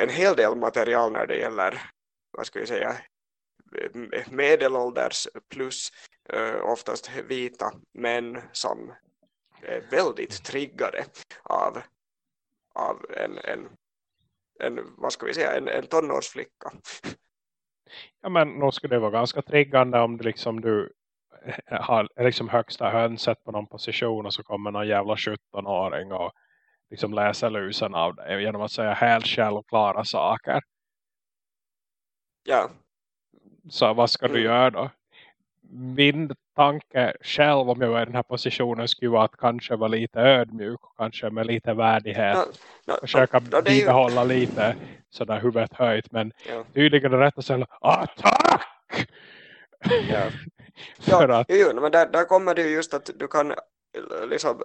en hel del material när det gäller vad ska vi säga medelålders plus uh, oftast vita män som är väldigt triggade av, av en, en, en vad ska vi säga en, en tonårsflicka ja men nog skulle det vara ganska triggande om det liksom du har liksom högsta hönset på någon position och så kommer någon jävla 17-åring och liksom läser lusen av dig genom att säga helt självklara saker. Ja. Så vad ska mm. du göra då? Min tanke själv om jag var i den här positionen skulle vara att kanske vara lite ödmjuk och kanske med lite värdighet. No, no, försöka no, bibehålla ju... lite sådär huvudet höjt. Men ja. tydligen är det rätt att säga attack! Ja. ja, att... jo, men där, där kommer det just att du kan liksom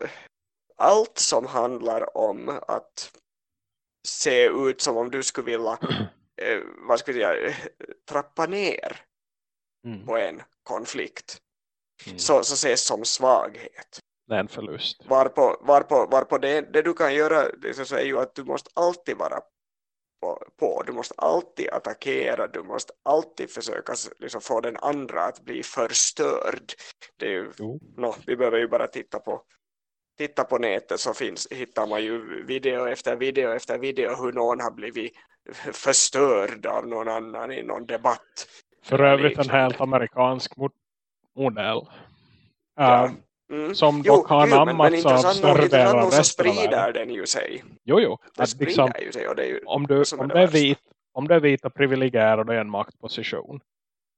allt som handlar om att se ut som om du skulle vilja eh, vad ska jag säga, trappa ner mm. på en konflikt mm. så, så ses som svaghet. Det är en förlust. Varpå, varpå, varpå det, det du kan göra liksom, så är ju att du måste alltid vara på, på. Du måste alltid attackera, du måste alltid försöka liksom, få den andra att bli förstörd. Det ju, no, vi behöver ju bara titta på titta på nätet så finns, hittar man ju video efter video efter video hur någon har blivit förstörd av någon annan i någon debatt. För övrigt en helt amerikansk modell. Ja. Mm. Som jo, dock har nammats av större delar av så sprider den ju sig. Jo, jo. Att liksom, ju sig och det är ju om, du, om, det är vit, om det är vita privilegierade i en maktposition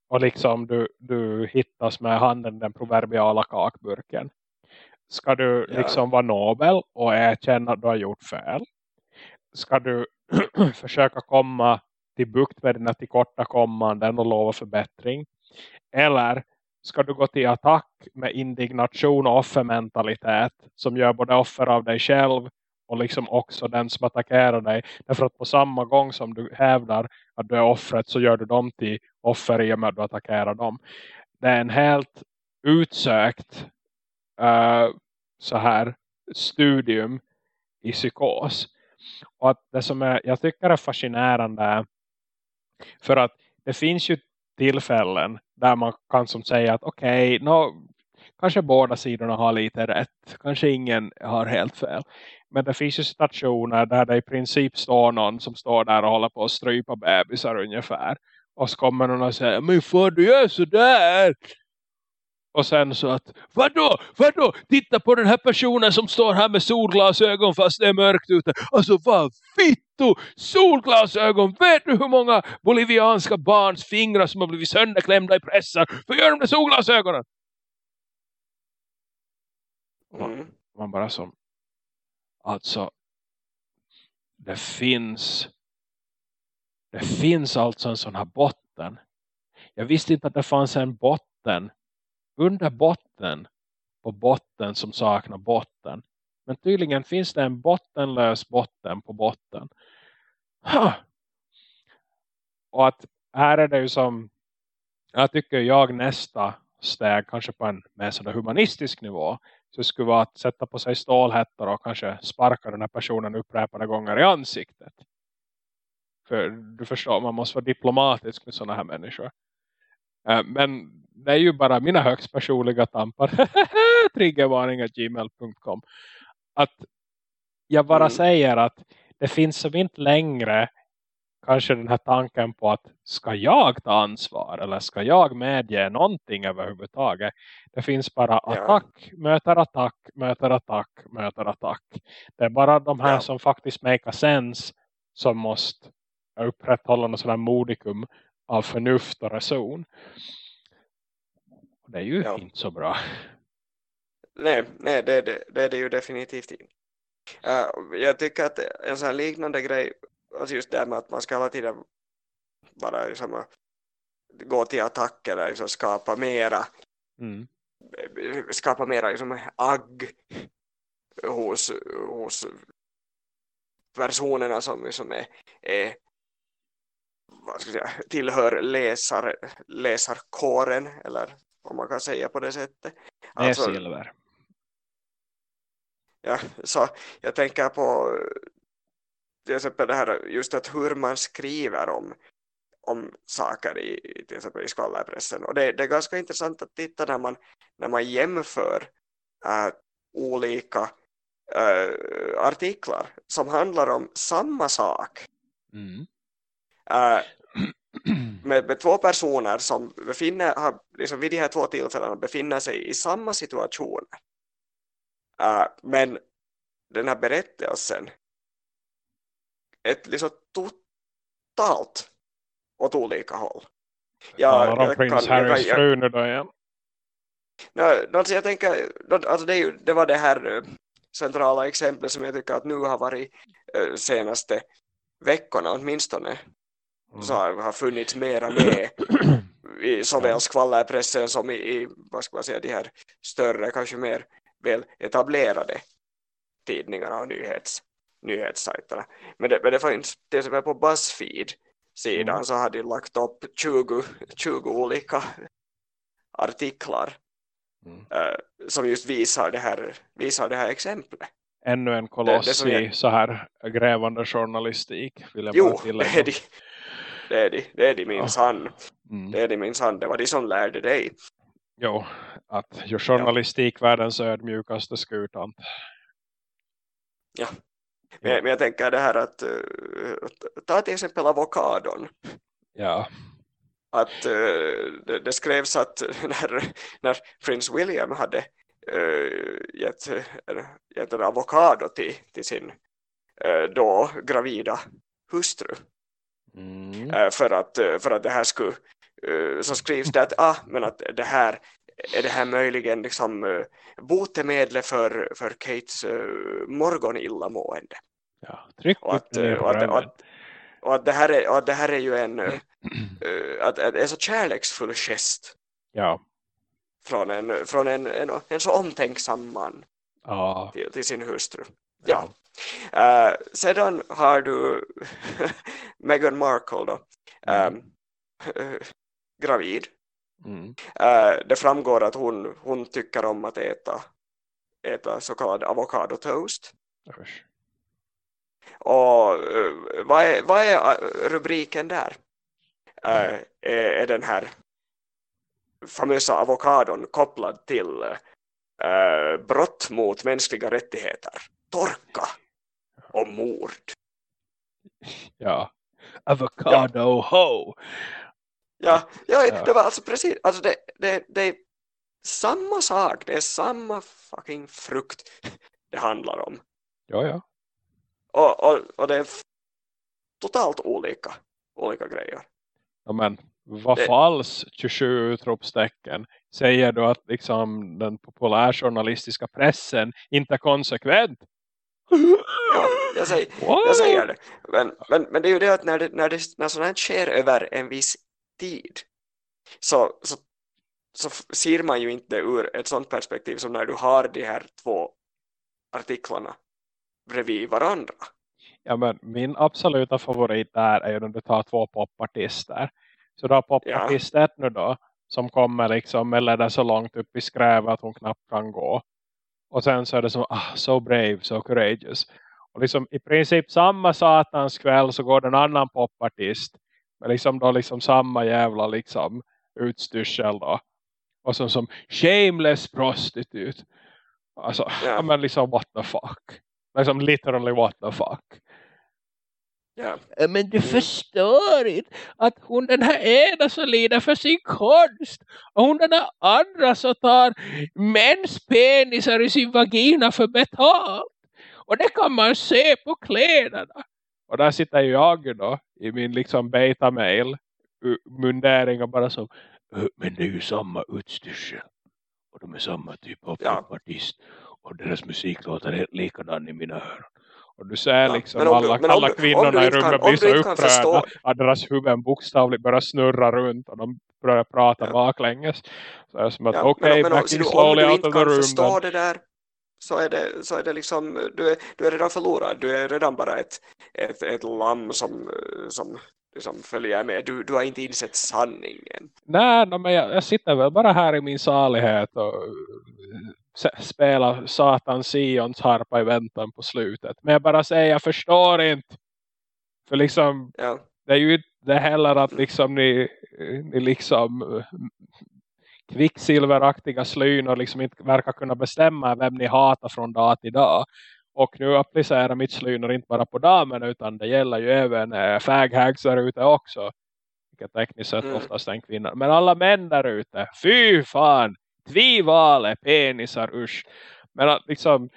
och liksom du, du hittas med handen den proverbiala kakburken ska du ja. liksom vara nobel och erkänna att du har gjort fel ska du försöka komma till bukt med dina tillkortakommanden och lova förbättring eller ska du gå till attack med indignation och offermentalitet som gör både offer av dig själv och liksom också den som attackerar dig. Därför att på samma gång som du hävdar att du är offret så gör du dem till offer i och med att du attackerar dem. Det är en helt utsökt uh, så här studium i psykos. Och att det som är, jag tycker är fascinerande är för att det finns ju tillfällen där man kan som säga att okej, okay, no, kanske båda sidorna har lite rätt. Kanske ingen har helt fel. Men det finns ju stationer där det i princip står någon som står där och håller på att strypa bebisar ungefär. Och så kommer någon och säger, men får du göra sådär? Och sen så att, vadå, vadå, titta på den här personen som står här med solglasögon fast det är mörkt ute. Alltså vad fitto, solglasögon, vet du hur många bolivianska barns fingrar som har blivit sönderklämda i pressen för göra de där solglasögonen? Mm. Man bara som, alltså, det finns, det finns alltså en sån här botten. Jag visste inte att det fanns en botten under botten på botten som saknar botten. Men tydligen finns det en bottenlös botten på botten. Huh. Och att här är det ju som jag tycker jag nästa steg kanske på en mer sådär humanistisk nivå så skulle vara att sätta på sig stålhättar och kanske sparka den här personen upprepade gånger i ansiktet. För du förstår, man måste vara diplomatisk med sådana här människor. Eh, men det är ju bara mina högst personliga tampar. Triggervarning.gmail.com Att jag bara mm. säger att det finns som inte längre kanske den här tanken på att ska jag ta ansvar eller ska jag medge någonting överhuvudtaget. Det finns bara attack, ja. möter attack, möter attack, möter attack. Det är bara de här ja. som faktiskt make sense som måste upprätthålla någon sån här modikum av förnuft och reson. Det är ju ja. inte så bra. Nej, nej det, det, det är det ju definitivt inte. Uh, jag tycker att en sån här liknande grej, alltså just det med att man ska hela tiden bara liksom gå till attack eller liksom skapa mera mm. skapa mera liksom agg hos, hos personerna som liksom är, är säga, tillhör läsar, läsarkåren eller om man kan säga på det sättet. Alltså, det är silver. Ja, så jag tänker på till exempel det här just att hur man skriver om, om saker i, till exempel i skvallerpressen. Och det, det är ganska intressant att titta när man, när man jämför äh, olika äh, artiklar som handlar om samma sak. Mm. Äh, med, med två personer som befinner, har, liksom vid de här två tillfällena befinner sig i samma situation. Uh, men den här berättelsen ett liksom totalt åt olika håll. Ja, jag, jag prins kan, Harrys jag, fru nu då igen. No, alltså jag tänker, alltså det, det var det här eh, centrala exemplet som jag tycker att nu har varit senaste veckorna åtminstone. Så har, har funnits mera med i såväl skvallerpressen som i, i, vad ska man säga, de här större, kanske mer väl etablerade tidningarna och nyhets, nyhetssajterna. Men det, men det fanns till exempel på Buzzfeed sidan mm. så hade de lagt upp 20, 20 olika artiklar mm. uh, som just visar det här, visar det här exemplet. Ännu en koloss det, det i så här grävande journalistik. Vill jag jo, bara det är, de, det är de, minsann. Mm. Det är de minsann, det var de som lärde dig. Jo, att ju journalistik ja. världens ödmjukaste skutant. Ja, men, men jag tänker det här att uh, ta till exempel avokadon. Ja. Att uh, det, det, skrevs att när, när prins William hade uh, gett, gett en avokado till, till sin då gravida hustru Mm. Eh, för, att, eh, för att det här skulle eh, så skrivs det att, ah, men att det här är det här möjligen liksom botemedel för, för Kates morgonillamående. Ja, och att, och att, och att, och att, det här är, att det här är ju en att, att en så kärleksfull gest ja. från, en, från en, en, en så omtänksam man ja. till, till sin hustru. Ja. Uh, sedan har du Meghan Markle då, um, uh, gravid. Mm. Uh, det framgår att hon, hon tycker om att äta, äta så kallad avocado toast. Och uh, vad, är, vad är rubriken där? Uh, är, den här famösa avokadon kopplad till brott mot mänskliga rättigheter, torka och mord. Ja, avocado ja. ho! Ja, ja, det var alltså precis, alltså det, det, det är samma sak, det är samma fucking frukt det handlar om. Ja, ja. Och, och, och det är totalt olika, olika grejer. Ja, men vad det... falls 27 utropstecken säger du att liksom den populärjournalistiska pressen inte är konsekvent? Ja, jag säger, jag säger det. Men, men, men det är ju det att när, det, när, det, när sådant här sker över en viss tid så, så, så ser man ju inte ur ett sådant perspektiv som när du har de här två artiklarna bredvid varandra. Ja, men min absoluta favorit där är ju när du tar två popartister. Så du har popartist ja. nu då som kommer liksom eller är så långt upp i skrävet att hon knappt kan gå. Och sen så är det som, ah, so brave, so courageous. Och liksom i princip samma satans kväll så går det en annan popartist. Med liksom då liksom samma jävla liksom utstyrsel då. Och som, som shameless prostitute. Alltså, yeah. men liksom what the fuck. Liksom literally what the fuck. Yeah. Men du förstår inte att hon den här ena så lider för sin konst. Och hon den här andra så tar mäns penisar i sin vagina för betalt. Och det kan man se på kläderna. Och där sitter jag då i min liksom beta-mail mundering och bara som men det är ju samma utstyrsel. Och de är samma typ av ja. artist. Och deras musik låter helt likadan i mina öron. Och du ser ja, liksom alla, du, alla kvinnorna i rummet blir så upprörda att deras huvuden bokstavligt börjar snurra runt och de börjar prata ja. baklänges. Så är det som att ja, okej, okay, backing slowly out of the room. Om du inte kan förstå det där så är det, så är det liksom, du är, du är redan förlorad. Du är redan bara ett, ett, ett lamm som, som liksom följer med. Du, du har inte insett sanningen. Nej, men jag, jag, sitter väl bara här i min salighet och spela Satan Sions harpa i väntan på slutet. Men jag bara säger, jag förstår inte. För liksom, ja. det är ju inte heller att liksom ni, ni liksom kvicksilveraktiga slynor liksom inte verkar kunna bestämma vem ni hatar från dag till dag. Och nu applicerar mitt slynor inte bara på damen utan det gäller ju även äh, faghags där ute också. Vilket tekniskt sett mm. oftast är en kvinna. Men alla män där ute, fy fan! Tvivale penisar, usch. Men att liksom,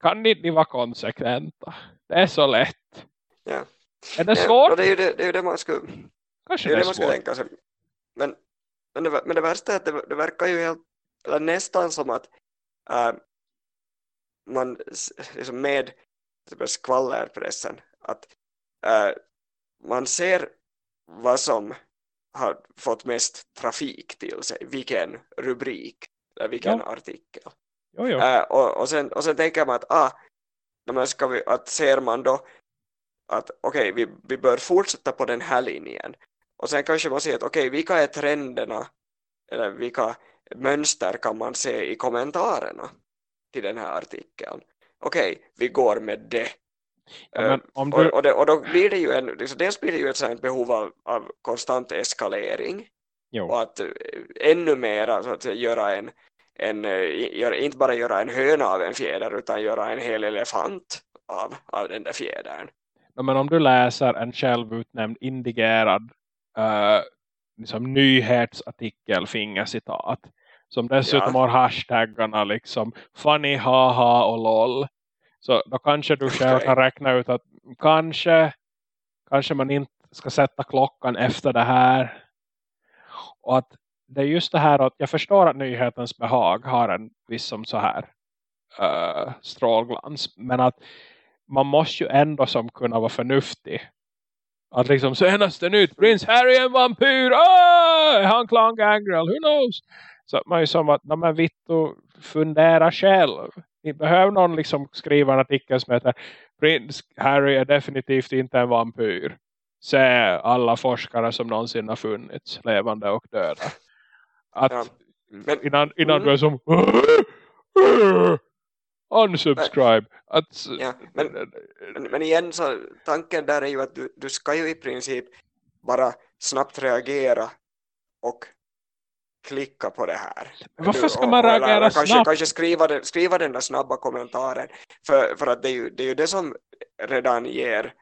kan ni, ni vara konsekventa? Det är så lätt. Ja. Är det svårt? Ja, det, är ju det, det är ju det man skulle, Kanske det är det, det man skulle tänka sig. Men, men, det, men det värsta är att det, det verkar ju helt, eller nästan som att äh, man liksom med skvallerpressen att äh, man ser vad som har fått mest trafik till sig, vilken rubrik eller vilken ja. artikel. Jo, jo. Äh, och, och, sen, och sen tänker man att, ah, men ska vi, att ser man då att okej, okay, vi, vi bör fortsätta på den här linjen. Och sen kanske man ser att okej, okay, vilka är trenderna eller vilka mönster kan man se i kommentarerna till den här artikeln. Okej, okay, vi går med det. Ja, du... och, och, det, och, då blir det ju en, liksom, dels blir det ju ett sånt behov av, av konstant eskalering jo. och att uh, ännu mer så att göra en, en uh, gör, inte bara göra en höna av en fjäder utan göra en hel elefant av, av den där fjädern. Ja, men om du läser en självutnämnd indigerad uh, liksom nyhetsartikel fingercitat som dessutom ja. har hashtaggarna liksom funny, haha och lol så då kanske du själv kan räkna ut att kanske, kanske man inte ska sätta klockan efter det här. Och att det är just det här att jag förstår att nyhetens behag har en viss som så här uh, strålglans. Men att man måste ju ändå som kunna vara förnuftig. Att liksom senaste nytt, Prince Harry en vampyr, oh, han klang Gangrel, who knows? Så att man är som att, men Vittu fundera själv. Ni behöver någon liksom skriva en artikel som heter Prince Harry är definitivt inte en vampyr. Se alla forskare som någonsin har funnits, levande och döda. Att ja. Men, innan, innan mm. du är som unsubscribe. Att, Ja, men, men, men igen så tanken där är ju att du, du ska ju i princip bara snabbt reagera och klicka på det här. Varför ska man reagera eller kanske, snabbt? Kanske skriva, det, skriva den där snabba kommentaren. För, för att det är, ju, det är ju det som redan ger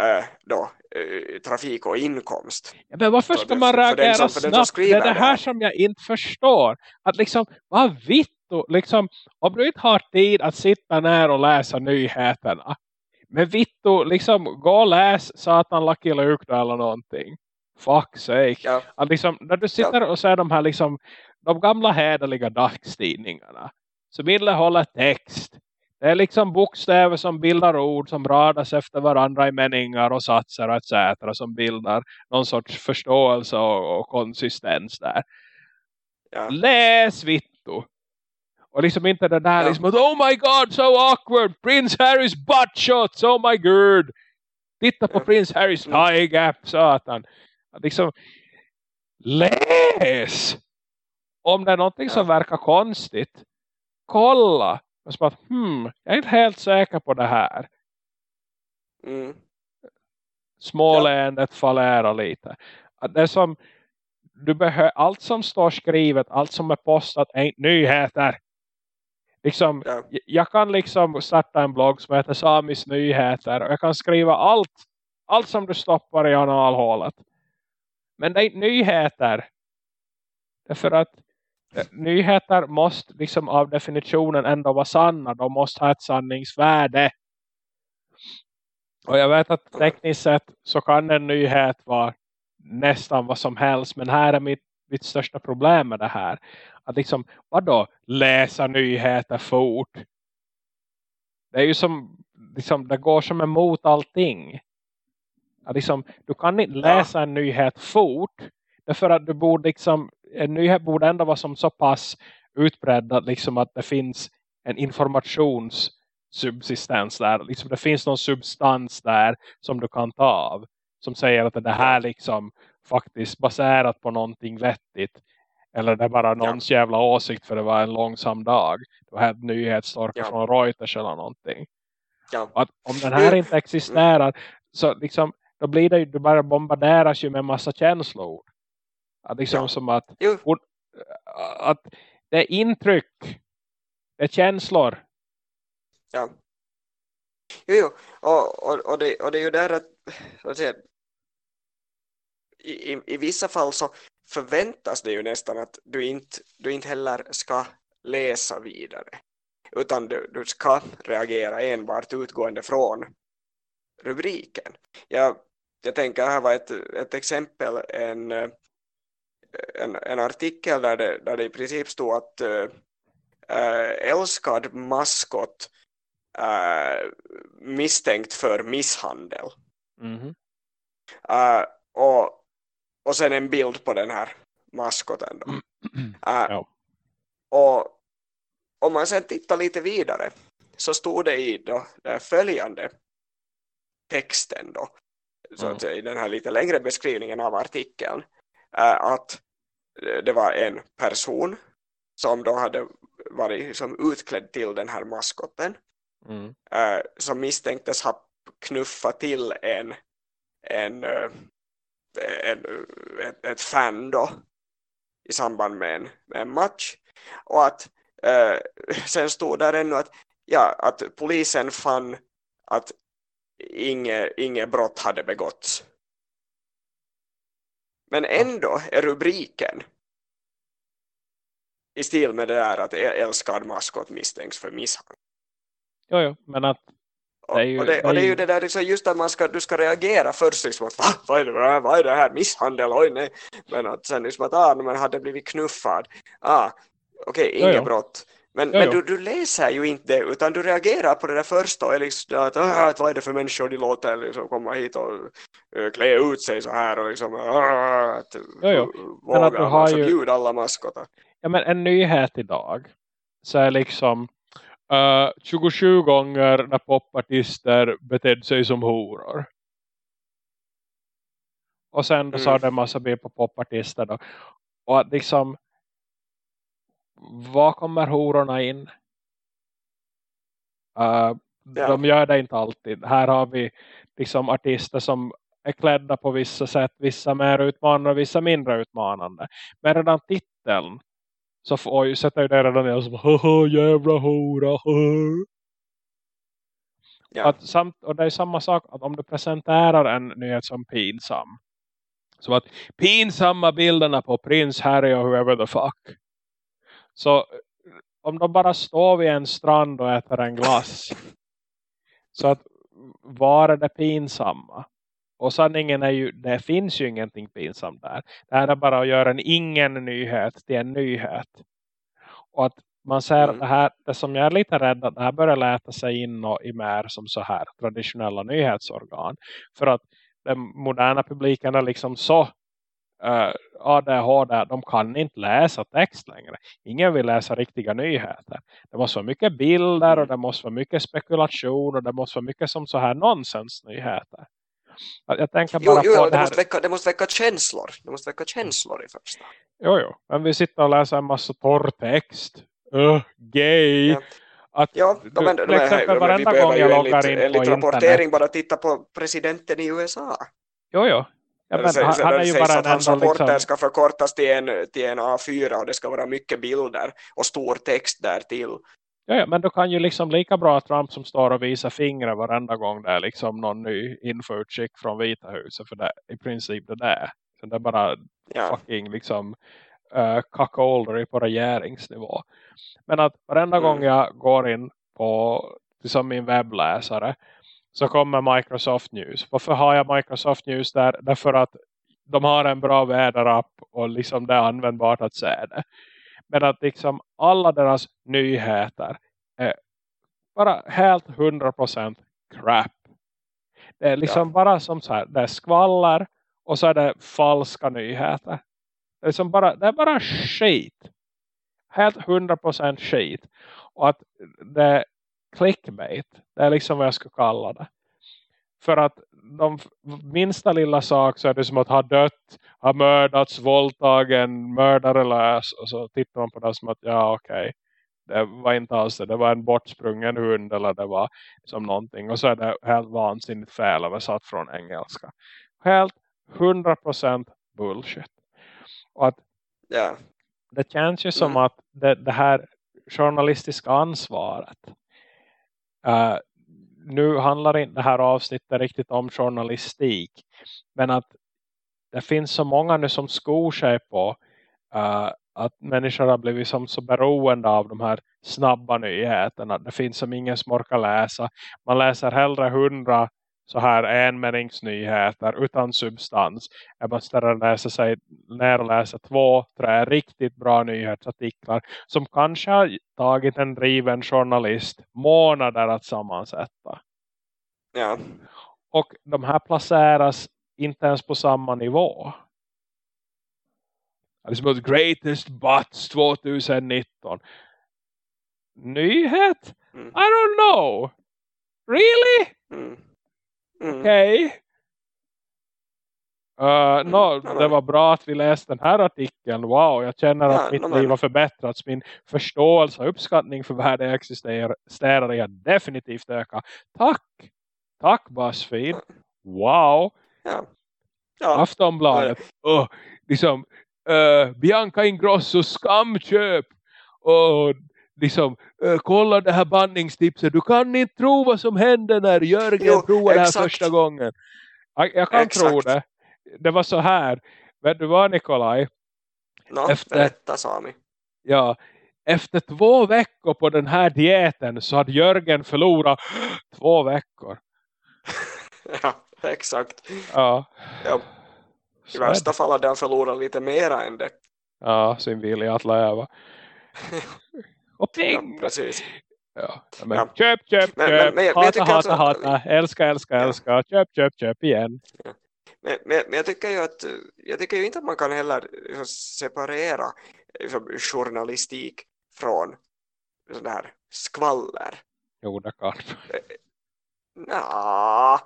äh, då, eh, trafik och inkomst. Men varför För ska man den reagera som- den snabbt? Det är det här som jag inte förstår. Att liksom, vad vittu, liksom, om du inte har tid att sitta ner och läsa nyheterna. Men vittu, liksom, gå och läs Satan Lucky Luke eller någonting. Fuck sake. Ja, Att liksom, när du sitter och ser de här liksom, de gamla hederliga dagstidningarna. Som innehåller text. Det är liksom bokstäver som bildar ord som radas efter varandra i meningar och satser och etc. Som bildar någon sorts förståelse och, och konsistens där. ja, Läs vittu! Och liksom inte det där Ja. liksom att, Oh my god, so awkward! Prince Harrys butt shots, oh my god! Titta på Ja. Prince Harrys Mm. thigh gap, satan! Liksom, läs! Om det är någonting som verkar konstigt, kolla! Och så att, hmm, jag är inte helt säker på det här. mm, Småleendet fallerar lite. Det som, du behöver, allt som står skrivet, allt som är postat är inte nyheter. Liksom, ja, jag kan liksom starta en blogg som heter Samis nyheter och jag kan skriva allt, allt som du stoppar i analhålet. Men det är inte nyheter. Därför att eh, nyheter måste liksom av definitionen ändå vara sanna. De måste ha ett sanningsvärde. Och jag vet att tekniskt sett så kan en nyhet vara nästan vad som helst. Men här är mitt, mitt största problem med det här. Att liksom, vadå läsa nyheter fort? Det är ju som, liksom, det går som emot allting. Att liksom, du kan inte läsa en nyhet fort. Därför att du borde liksom, en nyhet borde ändå vara som så pass utbredd att, liksom, att det finns en informationssubsistens där. Liksom, det finns någon substans där som du kan ta av. Som säger att det här liksom faktiskt baserat på någonting vettigt. Eller det är bara någons jävla åsikt för det var en långsam dag. Det var ett nyhetstorka Ja. från Reuters eller någonting. ja, Att om den här inte existerar så liksom, då blir det ju, du bara bombarderas ju med massa känslor. Att liksom Ja. som att, jo, att det är intryck, det är känslor. ja. Jo, jo. Och, och, och, det, och det är ju där att, att säga, i, i, i vissa fall så förväntas det ju nästan att du inte, du inte heller ska läsa vidare. Utan du, du ska reagera enbart utgående från rubriken. Jag, jag tänker här var ett, ett exempel, en, en, en artikel där det, där det i princip stod att äh, älskad maskot äh, misstänkt för misshandel. Mhm. Äh, och, och sen en bild på den här maskoten. Då. Äh, Ja. Och om man sen tittar lite vidare så stod det i då, följande texten då, så att säga, i den här lite längre beskrivningen av artikeln att det var en person som då hade varit som utklädd till den här maskoten Mm. äh, som misstänktes ha knuffat till en, en, äh, en ett, ett fan då i samband med en, med en match och att sen stod där ännu att, ja, att polisen fann att inget, inget brott hade begåtts. Men ändå är rubriken i stil med det där att älskad maskot misstänks för misshandel. Jo, jo, men att Och Det är ju- och det, och det, är ju det där liksom just att man ska, du ska reagera först liksom att Va? vad, är det, vad är det här? Misshandel, oj nej. Men att sen liksom att ah, men hade blivit knuffad. Ah, okej, Jo, inget brott men, Jo, men jo. du, du läser ju inte det utan du reagerar på det där första och är liksom att, att vad är det för människor de låter liksom komma hit och uh, klä ut sig så här och liksom ah, att Jo, Men att du har ju- alla maskotar ja, men en nyhet idag så är liksom eh, 27 gånger när popartister betedde sig som horor. Och sen då Mm. sa det en massa bild på popartister då. Och att liksom vad kommer hororna in? Uh, Ja. De gör det inte alltid. Här har vi liksom artister som är klädda på vissa sätt. Vissa mer utmanande och vissa mindre utmanande. Men redan titeln så får ju sätta ju det redan ner som haha jävla hora. haha." Ja. Att samt, och det är samma sak att om du presenterar en nyhet som pinsam. Som att pinsamma bilderna på prins Harry och whoever the fuck. Så om de bara står vid en strand och äter en glass. Så att var är det pinsamma? Och sanningen är ju, det finns ju ingenting pinsamt där. Det här är bara att göra en ingen nyhet till en nyhet. Och att man ser Mm. att det här, det som jag är lite rädd att det här börjar läta sig in och i mer som så här traditionella nyhetsorgan. För att den moderna publiken är liksom så uh, ADHD, de kan inte läsa text längre. Ingen vill läsa riktiga nyheter. Det måste vara mycket bilder och det måste vara mycket spekulation och det måste vara mycket som så här nonsensnyheter. Jag tänker Jo, bara jo, på det, det måste väcka, det måste väcka känslor. Det måste väcka känslor i första. Jo, jo. Men vi sitter och läser en massa torr text. Uh, gay. Ja. Att Ja, du, men, till exempel varenda gång jag loggar in på internet. rapportering bara titta på presidenten i USA. Jo, jo. Ja, Sen- han, är ju bara att hans rapporter liksom, ska förkortas till en, till en A4 och det ska vara mycket bilder och stor text där till. ja, ja, men du kan ju liksom lika bra Trump som står och visar fingrar varenda gång det är liksom någon ny införutskick från Vita huset för det i princip det där. Så det är bara Ja, fucking liksom uh, cuckoldery på regeringsnivå. Men att varenda Mm. gång jag går in på liksom min webbläsare så kommer Microsoft News. Varför har jag Microsoft News där? Därför att de har en bra väderapp och liksom det är användbart att se det. Men att liksom alla deras nyheter är bara helt 100% crap. Det är liksom bara som så här, det är skvaller och så är det falska nyheter. Det är, liksom bara, det är bara skit. Helt 100% skit. Och att det clickbait. Det är liksom vad jag skulle kalla det. För att de minsta lilla sak så är det som att ha dött, ha mördats, våldtagen, mördare lös. Och så tittar man på det som att ja okej. Det var inte alls det. Det var en bortsprungen hund eller det var som någonting. Och så är det helt vansinnigt fel översatt från engelska. Helt 100% bullshit. Och att ja, det känns ju som Mm. att det, det här journalistiska ansvaret Uh, nu handlar inte det här avsnittet riktigt om journalistik men att det finns så många nu som skor sig på uh, att människor har blivit som så beroende av de här snabba nyheterna. Det finns som ingen som orkar läsa. Man läser hellre hundra så här enmeningsnyheter utan substans. Jag måste läsa sig ner och läsa två, tre riktigt bra nyhetsartiklar som kanske har tagit en driven journalist månader att sammansätta. ja, Och de här placeras inte ens på samma nivå. Ett greatest butts 2019. Nyhet? Mm. I don't know. Really? mm. Mm. Okej. Okay. Uh, no, ja, det var bra att vi läste den här artikeln. Wow, jag känner Ja, att mitt ja, liv har förbättrats. Min förståelse och uppskattning för världen existerar har definitivt ökat. Tack! Tack Buzzfeed. Wow! Ja. Ja. Aftonbladet. Oh, liksom, uh, Bianca Ingrosso skamköp. Och liksom, kolla det här bandningstipset. Du kan inte tro vad som hände när Jörgen Jo, provade det här exakt. första gången. Jag, jag kan Exakt. tro det. Det var så här. Vet du vad Nikolaj? No, Efter- berätta Sami. Ja, efter två veckor på den här dieten så hade Jörgen förlorat två veckor. Ja, exakt. Ja. Ja. I värsta fall hade han förlorat lite mera än det. Ja, sin vilja att leva. Och Ja, precis. Ja, men Ja. köp, köp, köp. men- men hata, hata, alltså hata. Älska, älska, Ja. älska. Köp, köp, köp igen. Men, men, men jag tycker ju att jag tycker ju inte att man kan heller liksom separera liksom, journalistik från sån här skvaller. Jo, det kan. Nja.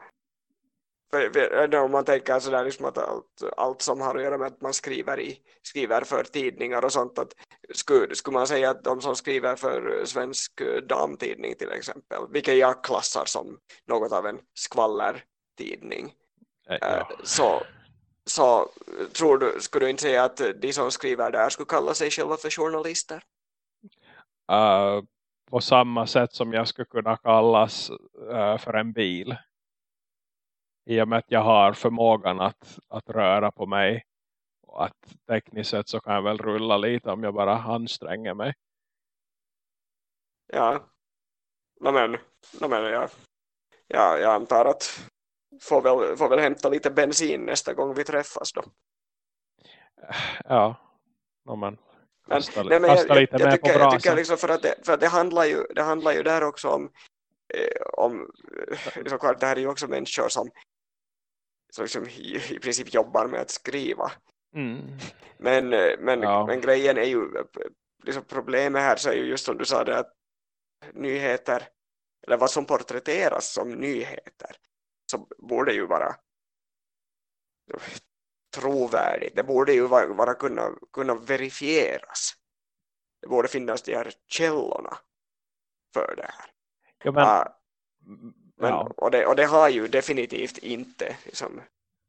För om man tänker sådär liksom att allt, allt som har att göra med att man skriver, i, skriver för tidningar och sånt att skulle, skulle man säga att de som skriver för svensk damtidning till exempel vilket jag klassar som något av en skvallertidning ja. så, så tror du, skulle du inte säga att de som skriver där skulle kalla sig själva för journalister? Uh, på samma sätt som jag skulle kunna kallas uh, för en bil i och med att jag har förmågan att, att röra på mig och att tekniskt sett så kan jag väl rulla lite om jag bara anstränger mig. Ja, men, men ja. Ja, jag antar att får väl, får väl hämta lite bensin nästa gång vi träffas då. Ja, no, men men, nej, men jag, jag, jag, tycker, jag tycker liksom för att, det, för att det, handlar ju, det handlar ju där också om, eh, om liksom, klart, det här är ju också människor som som liksom i, i princip jobbar med att skriva. Mm. Men, eh, men, ja. men grejen är ju, liksom problemet här så är ju just som du sa det att nyheter, eller vad som porträtteras som nyheter, så borde ju vara trovärdigt. Det borde ju vara, vara kunna, kunna verifieras. Det borde finnas de här källorna för det här. Ja, men, uh, men, ja. och, det, och det har ju definitivt inte liksom,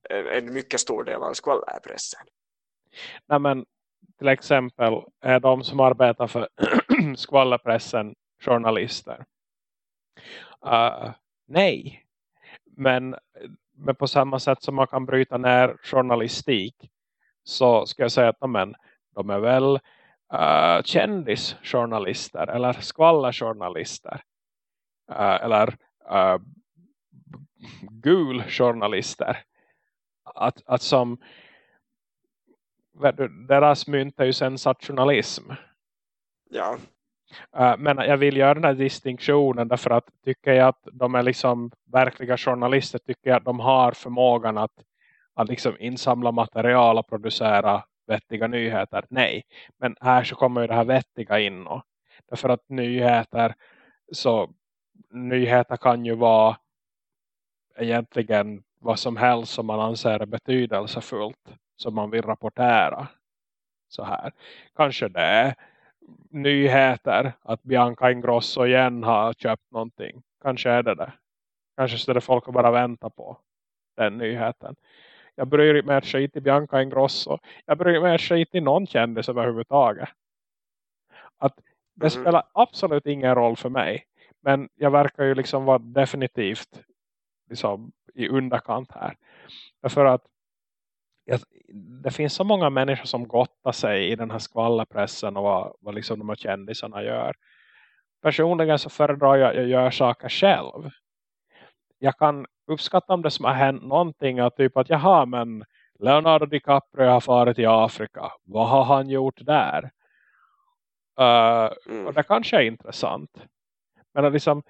en, mycket stor del av skvallerpressen. Nej men till exempel är de som arbetar för skvallerpressen journalister. Uh, nej. Men, men på samma sätt som man kan bryta ner journalistik så ska jag säga att men, de är väl uh, kändisjournalister eller skvallerjournalister. Uh, eller uh, guljournalister. Att, att som deras mynt är ju sensationalism. Ja. Uh, men jag vill göra den här distinktionen därför att tycker jag att de är liksom verkliga journalister tycker jag att de har förmågan att, att liksom insamla material och producera vettiga nyheter. Nej, men här så kommer ju det här vettiga in. Och, därför att nyheter så nyheter kan ju vara egentligen vad som helst som man anser är betydelsefullt som man vill rapportera så här. Kanske det är nyheter att Bianca Ingrosso igen har köpt någonting. Kanske är det det. Kanske står det folk att bara vänta på den nyheten. Jag bryr mig inte skit i Bianca Ingrosso. Jag bryr mig inte skit i någon kändis överhuvudtaget. Att det mm. spelar absolut ingen roll för mig. Men jag verkar ju liksom vara definitivt liksom, i underkant här. Därför att det finns så många människor som gottar sig i den här skvallerpressen och vad, vad liksom de här kändisarna gör. Personligen så föredrar jag att jag gör saker själv. Jag kan uppskatta om det som har hänt någonting. Att typ att jaha men Leonardo DiCaprio har farit i Afrika. Vad har han gjort där? Uh. Och det kanske är intressant. Men liksom,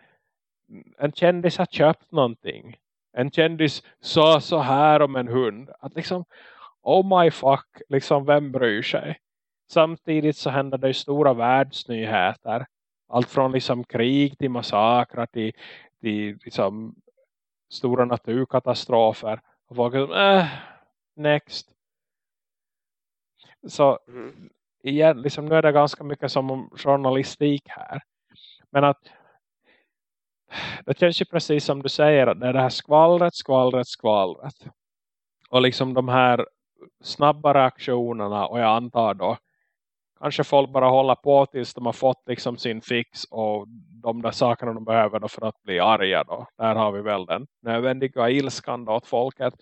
en kändis har köpt någonting. En kändis sa så här om en hund. Att liksom, oh my fuck, liksom vem bryr sig? Samtidigt så händer det stora världsnyheter. Allt från liksom krig till massakrar till, till liksom stora naturkatastrofer. Och folk är som, äh, next. Så mm. igen, liksom, nu är det ganska mycket som journalistik här. Men att det känns ju typ precis som du säger att det är det här skvallret, skvallret, skvallret. Och liksom de här snabba reaktionerna och jag antar då kanske folk bara håller på tills de har fått liksom sin fix och de där sakerna de behöver då för att bli arga då. Där har vi väl den nödvändiga ilskan då åt folket.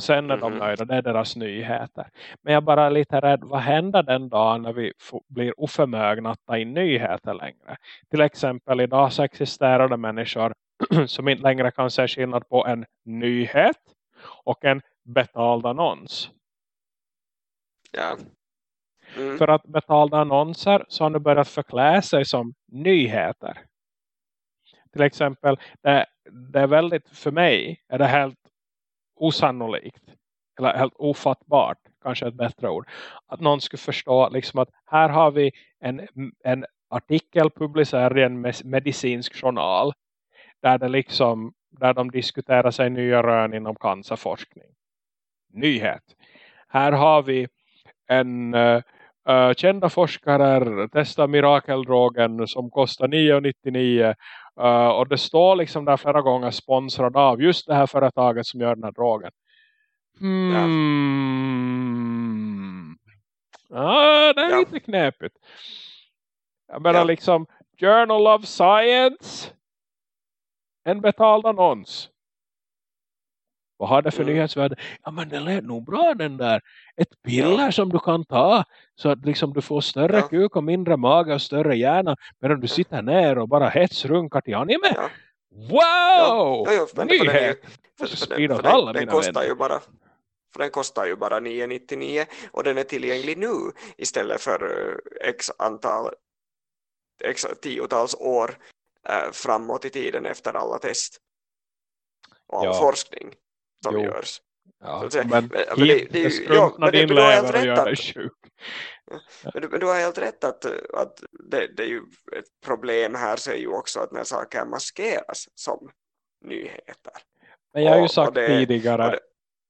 Och sen är mm -hmm. de mhm. nöjda, det är deras nyheter. Men jag är bara lite rädd, vad händer den dagen när vi blir oförmögna att ta in nyheter längre? Till exempel idag så existerar det människor som inte längre kan se skillnad på en nyhet och en betald annons. Ja. Mm. För att betalda annonser så har nu börjat förklä sig som nyheter. Till exempel, det, det är väldigt, för mig är det helt osannolikt eller helt ofattbart, kanske ett bättre ord, att någon skulle förstå liksom att här har vi en, en artikel publicerad i en medicinsk journal där det liksom där de diskuterar sig nya rön inom cancerforskning. Nyhet. Här har vi en uh, uh, kända forskare testar mirakeldrogen som kostar 9,99 uh, och det står liksom där flera gånger sponsrad av just det här företaget som gör den här drogen. Hmm. Ja, det är ja. lite knepigt. Jag menar ja. liksom Journal of Science en betald annons. Vad har det för mm. nyhetsvärde? Ja men det lät nog bra den där. Ett piller som du kan ta. Så att liksom du får större ja. kuk och mindre mage och större hjärna. Medan du sitter ner och bara hetsrunkar till anime. Ja. Wow! Ja, ja, Nyhet! För, för, för, den, för den, den kostar ju bara för den kostar ju bara 9,99 och den är tillgänglig nu istället för uh, x antal x tiotals år uh, framåt i tiden efter alla test och all ja. forskning som jo. görs. Ja, men, men, det, det, det, ja, men din lever och gör dig sjuk. Men, du, men du har helt rätt att, att det, det är ju ett problem här så är ju också att när saker maskeras som nyheter. Men jag har ju sagt och tidigare och,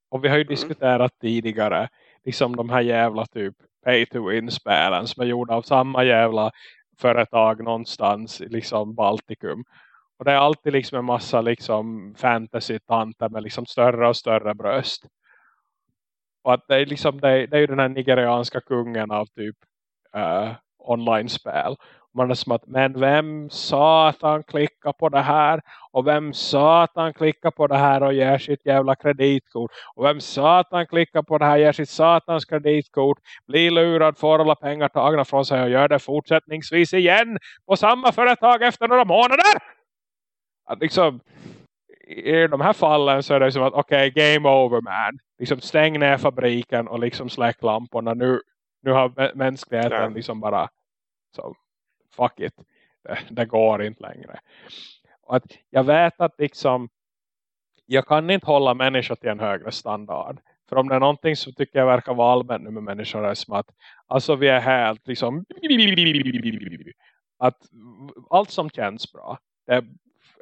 och, vi har ju mm. diskuterat tidigare liksom de här jävla typ pay to win spelen som är gjorda av samma jävla företag någonstans liksom Baltikum och det är alltid liksom en massa liksom fantasy-tanter med liksom större och större bröst. Och att det är liksom, det är, det är ju den här nigerianska kungen av typ uh, online-spel. Man är som att, men vem satan klickar på det här? Och vem satan klickar på det här och ger sitt jävla kreditkort? Och vem satan klickar på det här och ger sitt satans kreditkort? Blir lurad, får alla pengar tagna från sig och gör det fortsättningsvis igen på samma företag efter några månader? Att liksom i de här fallen så är det som att okej, okay, game over man. Liksom stäng ner fabriken och liksom släck lamporna. Nu, nu har mänskligheten ja. liksom bara så fuck it. Det, det, går inte längre. Och att jag vet att liksom jag kan inte hålla människor till en högre standard. För om det är någonting som tycker jag verkar vara allmänt nu med människor är som att alltså vi är helt liksom att allt som känns bra det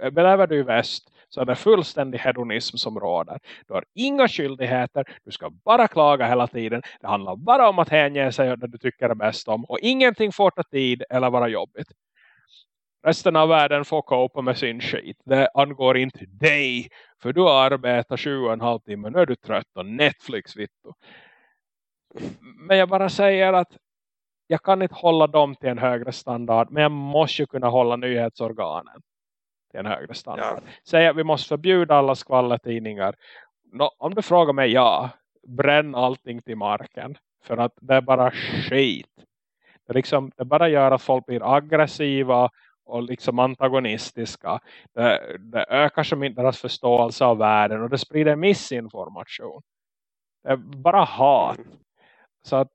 lever du i väst så är det fullständig hedonism som råder. Du har inga skyldigheter, du ska bara klaga hela tiden. Det handlar bara om att hänge sig det du tycker är bäst om. Och ingenting får ta tid eller vara jobbigt. Resten av världen får kopa med sin skit. Det angår inte dig. För du arbetar sju och en halv timme. Nu är du trött och Netflix vittu. Men jag bara säger att jag kan inte hålla dem till en högre standard. Men jag måste ju kunna hålla nyhetsorganen till en högre standard. Ja. Säg att vi måste förbjuda alla skvallertidningar. Nå, om du frågar mig, ja. Bränn allting till marken. För att det är bara skit. Det, liksom, det bara gör att folk blir aggressiva och liksom antagonistiska. Det, det ökar som inte deras förståelse av världen och det sprider missinformation. Det är bara hat. Mm. Så att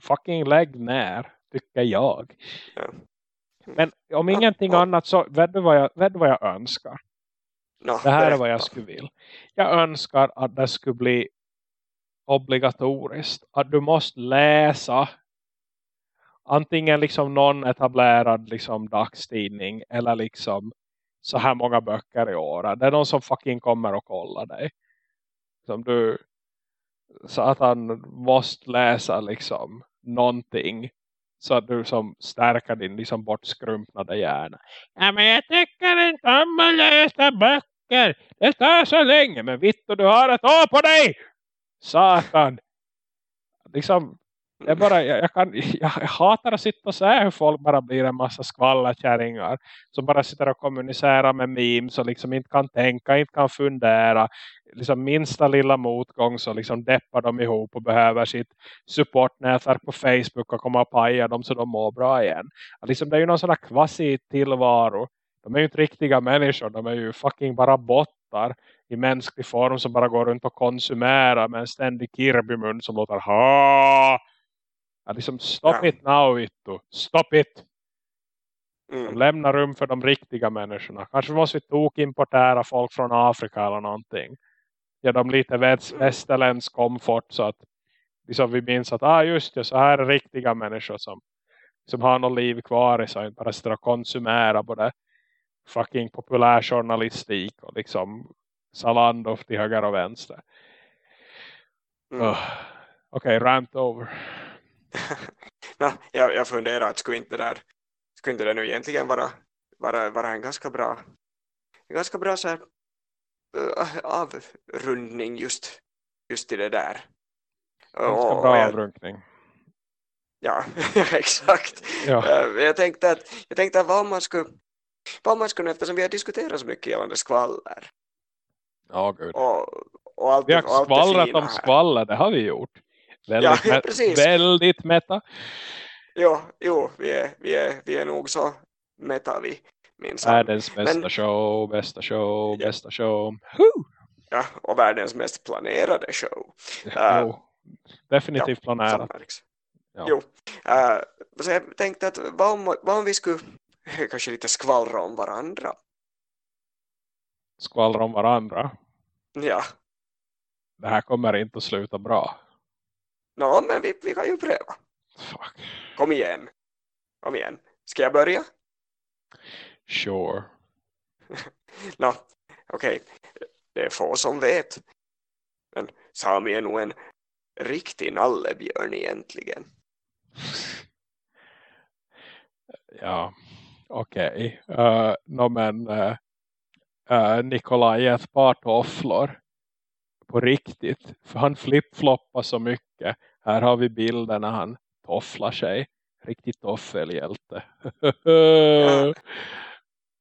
fucking lägg ner, tycker jag. Ja. Men om ingenting ja, annat så vet du vad jag, vet du vad jag önskar? No, det här är vad jag skulle vilja. Jag önskar att det skulle bli obligatoriskt. Att du måste läsa antingen liksom någon etablerad liksom dagstidning eller liksom så här många böcker i år. Det är någon som fucking kommer och kollar dig. Som du så att han måste läsa liksom någonting så att du som stärker din liksom bortskrumpnade hjärna. Ja men jag tycker inte om att läsa böcker. Det tar så länge. Men Vittu du har ett år på dig. Satan. Liksom jag, bara, jag, jag, kan, jag, hatar att sitta och säga hur folk bara blir en massa skvallerkärringar. Som bara sitter och kommunicerar med memes och liksom inte kan tänka, inte kan fundera. Liksom minsta lilla motgång så liksom deppar de ihop och behöver sitt supportnätverk på Facebook och komma och paja dem så de mår bra igen. Liksom, det är ju någon sån där kvasi tillvaro. De är ju inte riktiga människor, de är ju fucking bara bottar i mänsklig form som bara går runt och konsumerar med en ständig Kirby-mun som låter ha Liksom, stop ja. it now, Vittu. Stop it. Mm. Lämna rum för de riktiga människorna. Kanske måste vi tok importera folk från Afrika eller någonting. Ge dem lite mm. västerländsk komfort så att liksom vi minns att ah, just det, så här är riktiga människor som, som har något liv kvar i sig. Bara sitter och konsumera både fucking populärjournalistik och liksom Zalando till höger och vänster. Mm. Uh, Okej, okay, rant over. no, jag, jag funderar att skulle inte, det där, skulle inte det nu egentligen vara, vara, vara en ganska bra en ganska bra så här, uh, avrundning just, just i det där. Ganska bra avrundning. Ja, exakt. Ja. Uh, jag tänkte att, jag tänkte att vad man skulle vad man skulle, eftersom vi har diskuterat så mycket gällande skvaller. Ja, gud. Och, och allt, vi har skvallrat om skvaller, det har vi gjort. Väldigt, ja, ja, väldigt meta. Jo, jo vi, är, vi, är, vi är nog så meta vi. Världens bästa Men, show, bästa show, ja. bästa show. Woo! Ja, och världens mest planerade show. Uh, jo, definitivt ja, planerat. Ja. Jo, uh, så jag tänkte att vad om, vad om vi skulle kanske lite skvallra om varandra? Skvallra om varandra? Ja. Det här kommer inte att sluta bra. Nå, no, men vi, vi kan ju pröva. Fuck. Kom igen. Kom igen. Ska jag börja? Sure. Nå, no, okej. Okay. Det är få som vet. Men Sami är nog en riktig nallebjörn egentligen. ja, okej. Okay. Uh, eh, no, men uh, uh, Nikolaj är ett par tofflor på riktigt. För han flipfloppar så mycket. Här har vi bilden när han tofflar sig. Riktigt toffelhjälte. ja.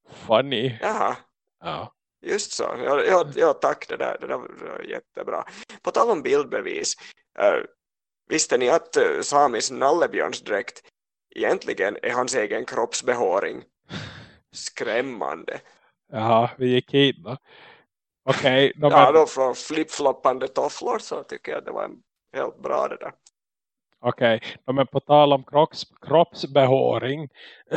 Funny. Jaha. Ja. Just så. Ja, ja, tack det där. Det där var jättebra. På tal om bildbevis. Uh, visste ni att uh, Samis nallebjörnsdräkt egentligen är hans egen kroppsbehåring? Skrämmande. Jaha, vi gick hit då. Okej. Okay, ja, då från flipfloppande tofflor så tycker jag det var helt bra det där. Okej, okay. men på tal om kropps, kroppsbehåring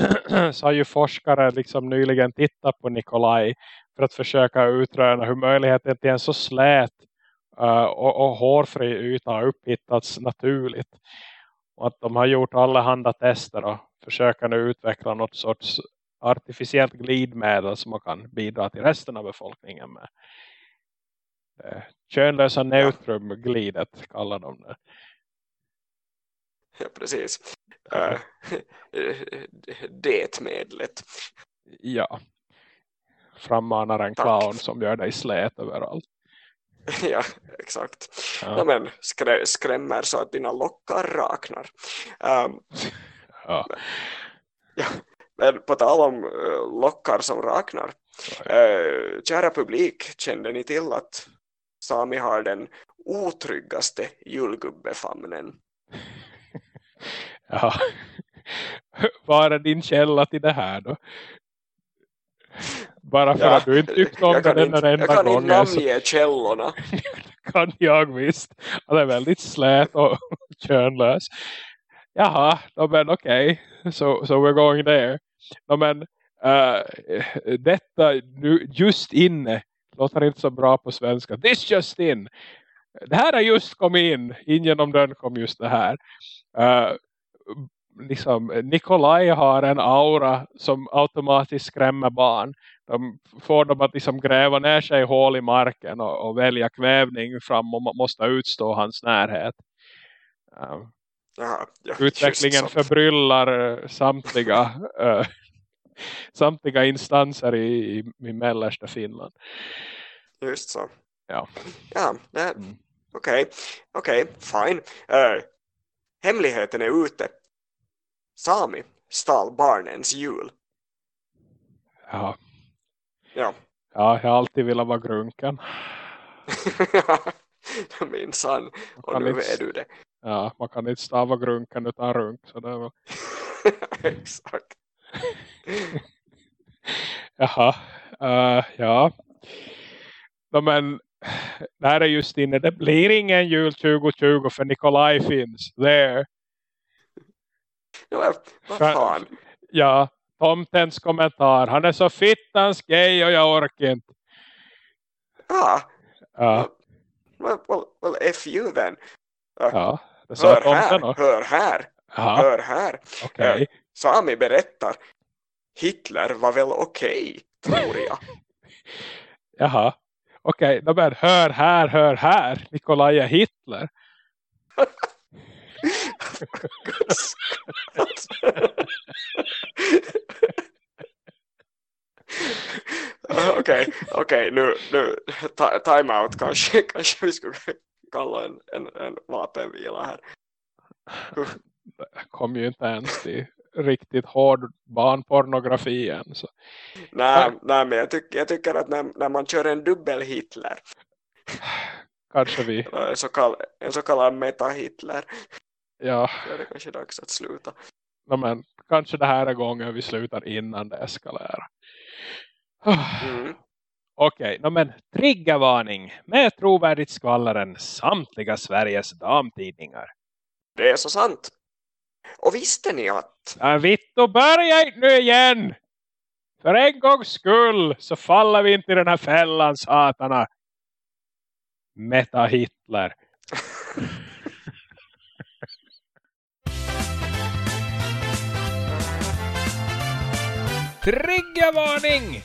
så har ju forskare liksom nyligen tittat på Nikolaj för att försöka utröna hur möjligheten till en så slät uh, och, och hårfri yta har upphittats naturligt. Och att de har gjort alla handa tester och försöker nu utveckla något sorts artificiellt glidmedel som man kan bidra till resten av befolkningen med. Det könlösa neutrumglidet kallar de det. Ja, precis. Uh, det medlet. Ja. Frammanar en Tack. clown som gör dig slät överallt. ja, exakt. Ja. Ja, men skrä skrämmer så att dina lockar raknar. Um, ja. Ja. Men på tal om uh, lockar som raknar. Uh, kära publik, kände ni till att Sami har den otryggaste julgubbefamnen? Ja. Vad är din källa till det här då? Bara för ja, att du inte tyckte om den enda Jag kan inte namnge källorna. kan jag visst. Han är väldigt slät och könlös. Jaha, men okej. Okay. So, so we're going there. No, men uh, detta nu, just inne låter inte så bra på svenska. This just in. Det här har just kommit in. In genom dörren kom just det här. Uh, liksom, Nikolaj har en aura som automatiskt skrämmer barn. De får dem att liksom gräva ner sig i hål i marken och, och välja kvävning fram och man måste utstå hans närhet. Uh, ja, ja, utvecklingen förbryllar samtliga uh, samtliga instanser i, i, i mellersta Finland. Just så. Ja. Ja, mm. okej. Okay. Okej, okay, fine. Uh, hemligheten är ute. Sami stal barnens jul. Ja. Ja. Ja, jag har alltid velat vara grunken. Min sann. Och nu inte, är du det. Ja, man kan inte stava grunken utan runk. Så det var... Exakt. Jaha. Uh, ja. No, men det här är just inne. Det blir ingen jul 2020 för Nikolaj finns there. Ja, vad fan? Ja, tomtens kommentar. Han är så fittans gay och jag orkar inte. Ah. Ja. Well, well, well F you then. Ja, hör här, hör här. Aha. Hör här. Okay. Uh, Sami berättar. Hitler var väl okej, okay, tror jag. Jaha. Okej, okay, men hör här, hör här. Nikolaj är Hitler. Okej, okej, nu, nu time out kanske, kanske vi skulle kalla en, en, en vapenvila här. Det kom ju inte ens till riktigt hård barnpornografi än. Så. Nej, nej, men jag, tyck, jag tycker att när, när man kör en dubbel Hitler kanske vi en så, kall, en så kallad meta-Hitler ja. då är det kanske dags att sluta. No, men, kanske det här är gången vi slutar innan det eskalerar. Mm. Okej, okay, no, men triggervarning med trovärdigt skvallaren samtliga Sveriges damtidningar. Det är så sant. Och visste ni att... Ja, Vitto, börja inte nu igen! För en gångs skull så faller vi inte i den här fällan, satana. Meta Hitler. Triggervarning!